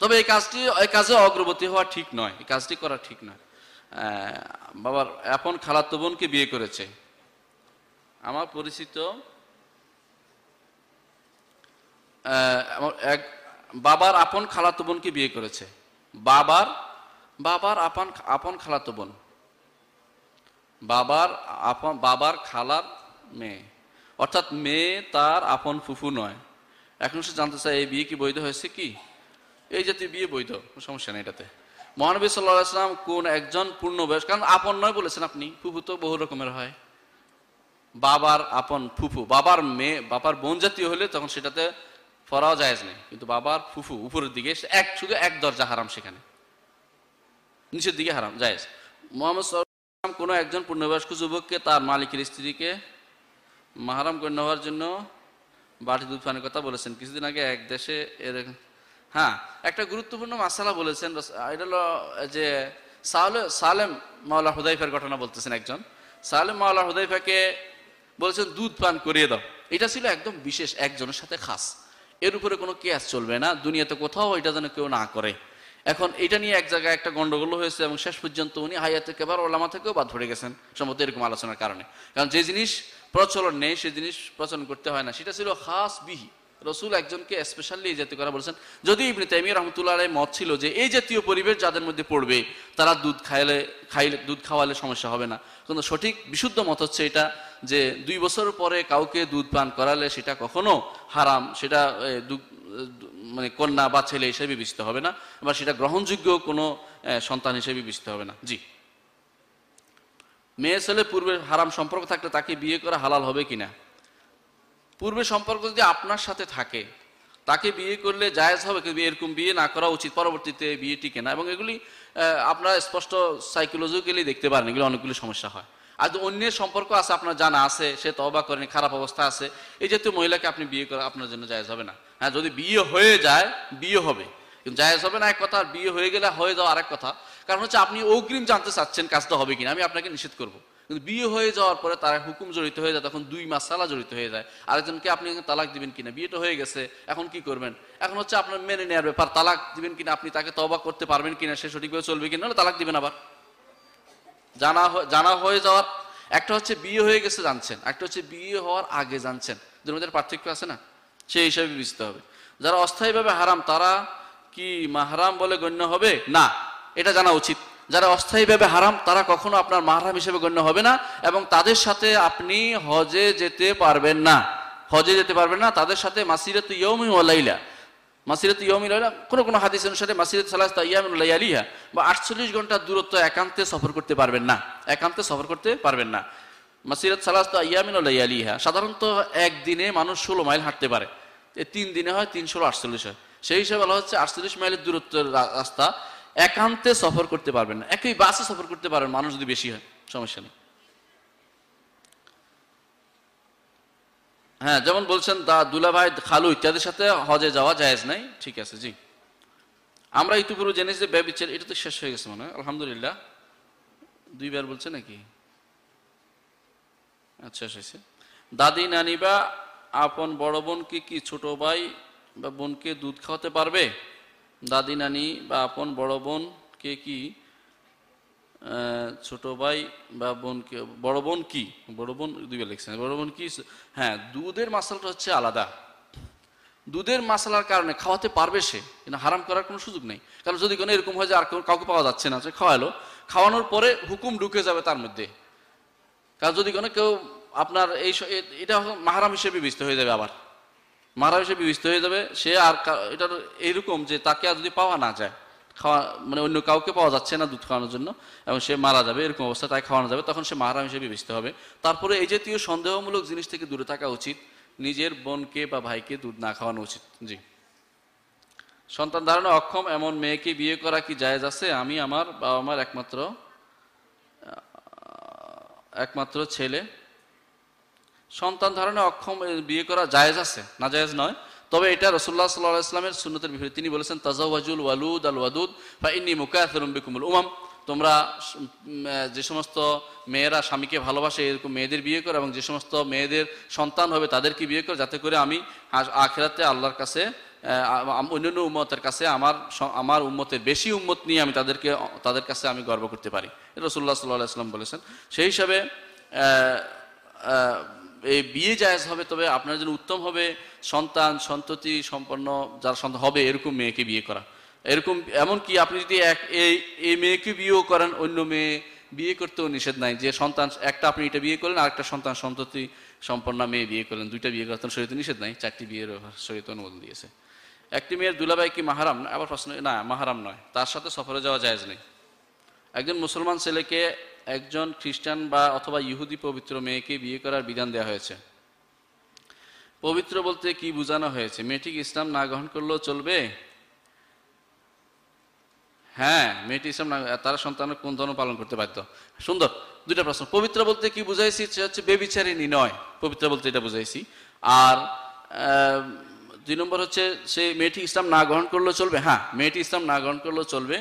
তবে এই কাজটি, এই কাজে অগ্রগতি হওয়া ঠিক নয়, এই কাজটি করা ঠিক নয়। বাবার আপন খালাতো বোনকে বিয়ে করেছে। আমার পরিচিত বাবার আপন খালাতো বোনকে বিয়ে করেছে। বাবার বাবার আপন আপন খালাতো বোন। বাবার আপন বাবার খালার মেয়ে। অর্থাৎ মেয়ে তার আপন ফুফু নয়। এখন সে জানতে চায়, এই বিয়ে কি বৈধ হয়েছে কি? এই জাতীয় বিয়ে বৈধ সমস্যা নেই এটাতে। মহানবী সাল্লাহ আসলাম কোন একজন পূর্ণ বয়স কারণ আপন নয় বলেছেন আপনি, ফুফু তো বহু রকমের হয়। বাবার আপন ফুফু, বাবার মেয়ে, বাবার বোন জাতীয় হলে তখন সেটাতে ফরাও জায়েজ নেই। কিন্তু বাবার ফুফু উপরের দিকে এক শুধু এক দরজা হারাম সেখানে। নিচের দিকে হারাম, জায়েজ। মোহাম্মদ সাল্লাম কোনো একজন পূর্ণবয়স্ক যুবককে তার মালিকের স্ত্রীকে মাহারাম করে নেওয়ার জন্য বাটি দুধ পানের কথা বলেছেন। কিছুদিন আগে এক দেশে এর হ্যাঁ একটা গুরুত্বপূর্ণ মাসালা বলেছেন এটা হলো যে সালে, সালেম মাওলা হুদাইফার ঘটনা বলতেছেন একজন। সালেম মাওলা হুদাইফাকে বলেছেন, দুধ পান করিয়ে দাও। এটা ছিল একদম বিশেষ, একজনের সাথে খাস। এর উপরে কোনো কেয়াস চলবে না। দুনিয়াতে কোথাও এটা যেন কেউ না করে। এখন এটা নিয়ে এক জায়গায় একটা গন্ডগোল হয়েছে এবং শেষ পর্যন্ত উনি হাইয়াতে কেবার ওলামা থেকেও বাদ ধরে গেছেন সম্ভবত এরকম আলোচনার কারণে। কারণ যে জিনিস প্রচলন নেই, সে জিনিস প্রচলন করতে হয় না। সেটা ছিল খাস বিহি। রসুল একজনকে স্পেশালি এই জাতীয় করা বলেছেন। যদি ইবনে তাইমিয়া রহমতুল্লাহ মত ছিল যে এই জাতীয় পরিবেশ যাদের মধ্যে পড়বে, তারা দুধ খাইলে খাইলে, দুধ খাওয়ালে সমস্যা হবে না। কিন্তু সঠিক বিশুদ্ধ মত হচ্ছে এটা যে দুই বছর পরে কাউকে দুধ পান করালে সেটা কখনো হারাম, সেটা মানে কন্যা বা ছেলে হিসেবে বিবেচিত হবে না বা সেটা গ্রহণযোগ্য কোনো সন্তান হিসেবে বিবেচিত হবে না। জি। মেয়ে ছেলে পূর্বে হারাম সম্পর্ক থাকলে তাকে বিয়ে করা হালাল হবে কিনা? পূর্বে সম্পর্ক যদি আপনার সাথে থাকে, তাকে বিয়ে করলে জায়েজ হবে, কিন্তু এরকম বিয়ে না করা উচিত। পরবর্তীতে বিয়ে টিকে না এবং এগুলি আপনারা স্পষ্ট সাইকোলজিক্যালি দেখতে পারেন, এগুলি অনেকগুলি সমস্যা হয়। আর অন্যের সম্পর্ক আছে, আপনার জানা আছে, সে তবা করেনি, খারাপ অবস্থা আছে, এই যেহেতু মহিলাকে আপনি বিয়ে করা আপনার জন্য জায়েজ হবে না। হ্যাঁ যদি বিয়ে হয়ে যায়, বিয়ে হবে। কিন্তু জায়েজ হবে না এক কথা, আর বিয়ে হয়ে গেলে হয়ে যাওয়া আরেক কথা। কারণ হচ্ছে আপনি অগ্রিম জানতে চাচ্ছেন কাজটা হবে কিনা, আমি আপনাকে নিষেধ করব। কিন্তু বিয়ে হয়ে যাওয়ার পরে তার হুকুম জড়িত হয়ে যায়, তখন দুই মাস সালা জড়িত হয়ে যায়। আরেকজনকে আপনি তালাক দিবেন কিনা? বিয়েটা হয়ে গেছে, এখন কি করবেন? এখন হচ্ছে আপনার মেনে নেওয়ার ব্যাপার, তালাক দিবেন কিনা? আপনি তাকে তবা করতে পারবেন কিনা? সে সঠিকভাবে চলবে কিনা? নাহলে তালাক দিবেন আবার। জানা জানা হয়ে যাওয়ার, একটা হচ্ছে বিয়ে হয়ে গেছে জানছেন, একটা হচ্ছে বিয়ে হওয়ার আগে জানছেন। দুটোর মধ্যে পার্থক্য আছে না? সেই হিসাবে বুঝতে হবে। যারা অস্থায়ীভাবে হারাম, তারা কি মাহারাম বলে গণ্য হবে? না, এটা জানা উচিত। যারা অস্থায়ীভাবে হারাম, তারা কখনো আপনার মাহারাম হিসেবে গণ্য হবে না এবং তাদের সাথে আপনি হজে যেতে পারবেন না। হজে যেতে পারবেন না, তাদের সাথে মাসিরাত ইয়মি ওয়ালাইলা মাসিরাত ইয়মি লাইলা, কোনো কোনো হাদিস অনুসারে মাসিরাত সালাস ইয়ামিন লাইয়ালিহা, বা আটচল্লিশ ঘণ্টা দূরত্ব একান্তে সফর করতে পারবেন না। একান্তে সফর করতে পারবেন না। মাসিরাত সালাস ইয়ামিন লাইয়ালিহা, সাধারণত একদিনে মানুষ ষোলো মাইল হাঁটতে পারে। তিন দিনে হয়, তিন ষোলো আটচল্লিশ হয়। সেই হিসাবে বলা হচ্ছে আটচল্লিশ মাইলের দূরত্বের রাস্তা। একান্তে সফর করতে পারবেন না। একই বাসে সফর করতে পারবেন মানুষ যদি বেশি হয়, সমস্যা নেই। হ্যাঁ যেমন বলছেন, দা দুলাভাই খালু ইত্যাদির সাথে হজে যাওয়া জায়েজ নাই? ঠিক আছে, জি। আমরা ইতিপূর্বে জেনেছি যে ব্যবিচার এটা তো শেষ হয়ে গেছে মনে হয়, আলহামদুলিল্লাহ। দুইবার বলছে নাকি? আচ্ছা শেষ দাদি, নানি বা আপন বড় বোনকে কি ছোট ভাই বা বোনকে দুধ খাওয়াতে পারবে? দাদি নানি বা আপন বড় বোনকে কি ছোট ভাই বা বোনকে বড় বোন কি? বড় বোন দুইবার লিখছেন। বড় বোন কি? হ্যাঁ দুধের মাসালটা হচ্ছে আলাদা। দুধের মাসালার কারণে খাওয়াতে পারবে সে, কিন্তু হারাম করার কোনো সুযোগ নেই। কারণ যদি কোনো এরকম হয় যে আর কেউ- কাউকে পাওয়া যাচ্ছে না, সে খাওয়ালো, খাওয়ানোর পরে হুকুম ঢুকে যাবে তার মধ্যে। কারণ যদি কোনো কেউ আপনার এই এটা মাহারাম হিসেবে বিবেচিত হয়ে যাবে আবার। মাহারাম হিসেবে বিবেচিত হয়ে যাবে, সে আর এটার এইরকম যে তাকে আর যদি পাওয়া না যায়, খাওয়া মানে অন্য কাউকে পাওয়া যাচ্ছে না দুধ খাওয়ানোর জন্য, এবং সে মারা যাবে, এরকম অবস্থা তাই খাওয়ানো যাবে, তখন সে মারা হিসেবে বিবেচিত হবে। তারপরে এই জাতীয় সন্দেহমূলক জিনিস থেকে দূরে থাকা উচিত, নিজের বোনকে বা ভাইকে দুধ না খাওয়ানো উচিত। জি। সন্তান ধারণে অক্ষম, এমন মেয়েকে বিয়ে করা কি জায়েজ আছে? আমি আমার বাবা মার একমাত্র একমাত্র ছেলে। সন্তান ধারণে অক্ষম বিয়ে করা জায়েজ আছে? না জায়েজ নয়? তবে এটা রসুল্লাহ সাল্লাহ ইসলামের সুন্নতের বিপরীত। তিনি বলেছেন, তাজাওয়াজুল ওয়ালুদ আল ওয়াদুদ বা ইন্নি মুকায়াতুম বিকুমুল উমাম। তোমরা যে সমস্ত মেয়েরা স্বামীকে ভালোবাসে, এরকম মেয়েদের বিয়ে করে এবং যে সমস্ত মেয়েদের সন্তান হবে তাদেরকে বিয়ে করে, যাতে করে আমি আখেরাতে আল্লাহর কাছে অন্যান্য উম্মতের কাছে আমার আমার উম্মতের বেশি উম্মত নিয়ে আমি তাদেরকে তাদের কাছে আমি গর্ব করতে পারি। রসুল্লাহ সাল্লাহ ইসলাম বলেছেন। সেই হিসাবে এই বিয়ে জায়েজ হবে, তবে আপনার জন্য উত্তম হবে। সন্তান, সন্ততি সম্পন্ন যার সন্তান হবে, এরকম মেয়েকে বিয়ে করা। এরকম, এমনকি আপনি যদি এক, এই এই মেয়েকে বিয়েও করেন, অন্য মেয়ে বিয়ে করতেও নিষেধ নাই। যে সন্তান, একটা আপনি এটা বিয়ে করলেন আর একটা সন্তান সন্ততি সম্পন্ন মেয়ে বিয়ে করলেন। দুইটা বিয়ে করতেন শরীরে নিষেধ নাই, চারটি বিয়ের শরীরে অনুমোদন দিয়েছে। একটি মেয়ের দুলাভাই কি মাহারাম? আবার প্রশ্ন, না, মাহারাম নয়। তার সাথে সফরে যাওয়া জায়েজ নেই। একজন মুসলমান ছেলেকে একজন খ্রিস্টান বা অথবা ইহুদি পবিত্র মেয়েকে বিয়ে করার বিধান দেওয়া হয়েছে। পবিত্র বলতে কি বোঝানো হয়েছে? মেয়েটি ইসলাম না গ্রহণ করলেও চলবে? হ্যাঁ মেয়েটি ইসলাম না, তারা সন্তানের কোন ধর্ম পালন করতে বাধ্য? সুন্দর, দুইটা প্রশ্ন। পবিত্র বলতে কি বুঝাইছি? সে হচ্ছে বেবিচারিণী নয়। পবিত্র বলতে এটা বুঝাইছি। আর দুই নম্বর হচ্ছে সে মেয়েটি ইসলাম না গ্রহণ করলেও চলবে? হ্যাঁ মেয়েটি ইসলাম না গ্রহণ করলেও চলবে।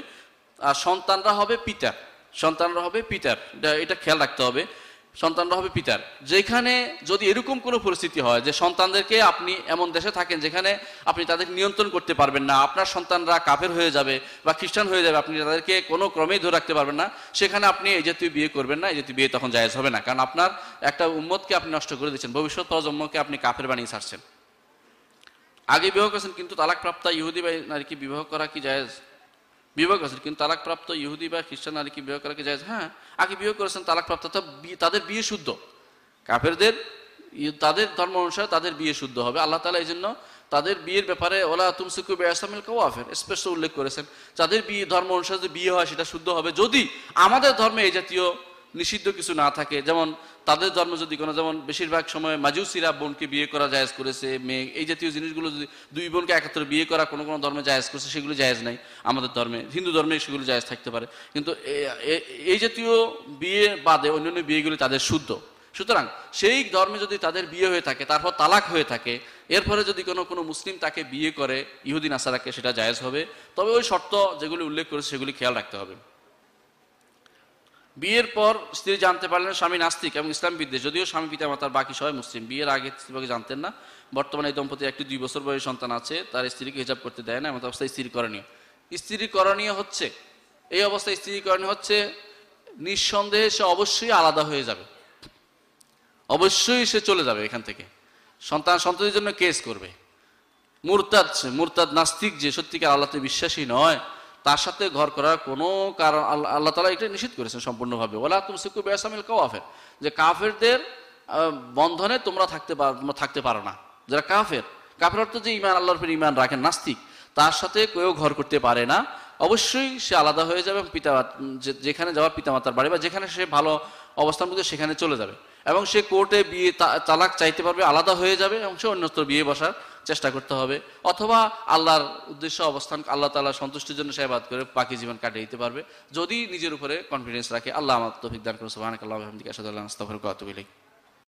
আর সন্তানরা হবে পিতার সন্তানরা হবে পিতার এটা- খেয়াল রাখতে হবে। সন্তানরা হবে পিতার যেখানে যদি এরকম কোনো পরিস্থিতি হয় যে সন্তানদেরকে আপনি এমন দেশে থাকেন যেখানে আপনি তাদের নিয়ন্ত্রণ করতে পারবেন না, আপনার সন্তানরা কাফের হয়ে যাবে বা খ্রিস্টান হয়ে যাবে, আপনি তাদেরকে কোনো ক্রমেই ধরে রাখতে পারবেন না, সেখানে আপনি এই জাতীয় বিয়ে করবেন না, এই জাতীয় বিয়ে তখন জায়েজ হবে না। কারণ আপনার একটা উম্মতকে আপনি নষ্ট করে দিচ্ছেন ভবিষ্যৎ প্রজন্মকে আপনি কাফের বানিয়ে ছাড়ছেন। আগে বিবাহ করেছেন, কিন্তু তালাকপ্রাপ্ত ইহুদি বা নারীকে বিবাহ করা কি জায়েজ? বিবাহ করেছেন কিন্তু তালাকপ্রাপ্ত ইহুদি বা খ্রিস্টান নারীকে বিবাহ করা যায় হ্যাঁ আগে বিবাহ করেছেন তালাকপ্রাপ্ত তাদের বিয়ে শুদ্ধ। কাফেরদের তাদের ধর্ম অনুসারে তাদের বিয়ে শুদ্ধ হবে। আল্লাহ তালা এই জন্য তাদের বিয়ের ব্যাপারে ওলা এইসামিল কাউ কাওয়াফের স্পষ্ট উল্লেখ করেছেন। যাদের বিয়ে ধর্ম অনুসারে বিয়ে হয়, সেটা শুদ্ধ হবে। যদি আমাদের ধর্মে এই জাতীয় নিষিদ্ধ কিছু না থাকে, যেমন তাদের ধর্ম যদি কোনো, যেমন বেশিরভাগ সময় মাজুসিরা বোনকে বিয়ে করা জায়েজ করেছে, মেয়ে, এই জাতীয় জিনিসগুলো যদি দুই বোনকে একাত্তরে বিয়ে করা কোনো কোনো ধর্মে জায়েজ করেছে, সেগুলো জায়েজ নাই আমাদের ধর্মে। হিন্দু ধর্মে সেগুলো জায়েজ থাকতে পারে। কিন্তু এই জাতীয় বিয়ে বাদে অন্যান্য বিয়েগুলি তাদের শুদ্ধ। সুতরাং সেই ধর্মে যদি তাদের বিয়ে হয়ে থাকে, তারপর তালাক হয়ে থাকে এরপরে যদি কোনো কোনো মুসলিম তাকে বিয়ে করে ইহুদিন আসারাকে সেটা জায়েজ হবে। তবে ওই শর্ত যেগুলি উল্লেখ করেছে, সেগুলি খেয়াল রাখতে হবে। বিয়ের পর স্ত্রী জানতে পারলেন স্বামী নাস্তিক এবং ইসলাম বিদ্বেষ। যদিও স্বামী পিতা মাতার বাকি সবাই মুসলিম। বিয়ের আগে স্ত্রীকে জানতেন না। বর্তমানে এই দম্পতি একটি দুই বছর বয়সী সন্তান আছে। তার স্ত্রীকে হিসাব করতে দেয় না, এমন অবস্থায় স্ত্রী করণীয়। স্ত্রী করণীয় হচ্ছে, এই অবস্থায় স্ত্রী করণীয় হচ্ছে, নিঃসন্দেহে সে অবশ্যই আলাদা হয়ে যাবে। অবশ্যই সে চলে যাবে এখান থেকে। সন্তান সন্ততির জন্য কেস করবে। মুরতাদ মুরতাদ নাস্তিক যে সত্যিকার আল্লাহতে বিশ্বাসী নয় তার সাথে ঘর করার কোনো কারণ, আল্লাহ- তালা এটা নিষেধ করেছেন সম্পূর্ণভাবে। ওলা তুমি সিকু বেসামিল কাফের যে কাফেরদের বন্ধনে তোমরা থাকতে তোমরা থাকতে পারো না। যারা কাফের কাফের অর্থ যে ইমান আল্লাহর উপর ইমান রাখেন নাস্তিক, তার সাথে কেউ ঘর করতে পারে না। অবশ্যই সে আলাদা হয়ে যাবে এবং পিতা যেখানে যাওয়ার পিতামাতার বাড়ি বা যেখানে সে ভালো অবস্থান করবে সেখানে চলে যাবে। এবং সে কোর্টে বিয়ে তালাক চাইতে পারবে, আলাদা হয়ে যাবে এবং সে অন্যত্র বিয়ে বসার চেষ্টা করতে হবে, অথবা আল্লাহর উদ্দেশ্য, অবস্থান, আল্লাহ তালা সন্তুষ্টির জন্য সে বাদ করে বাকি জীবন কাটিয়ে দিতে পারবে। যদি নিজের উপরে কনফিডেন্স রাখে, আল্লাহ আমার তফিক দান করে সুবহানাকাল্লাহু আল্লাহ বিহামদিকা আসাদ আল্লাহ আস্তফর ইল্লা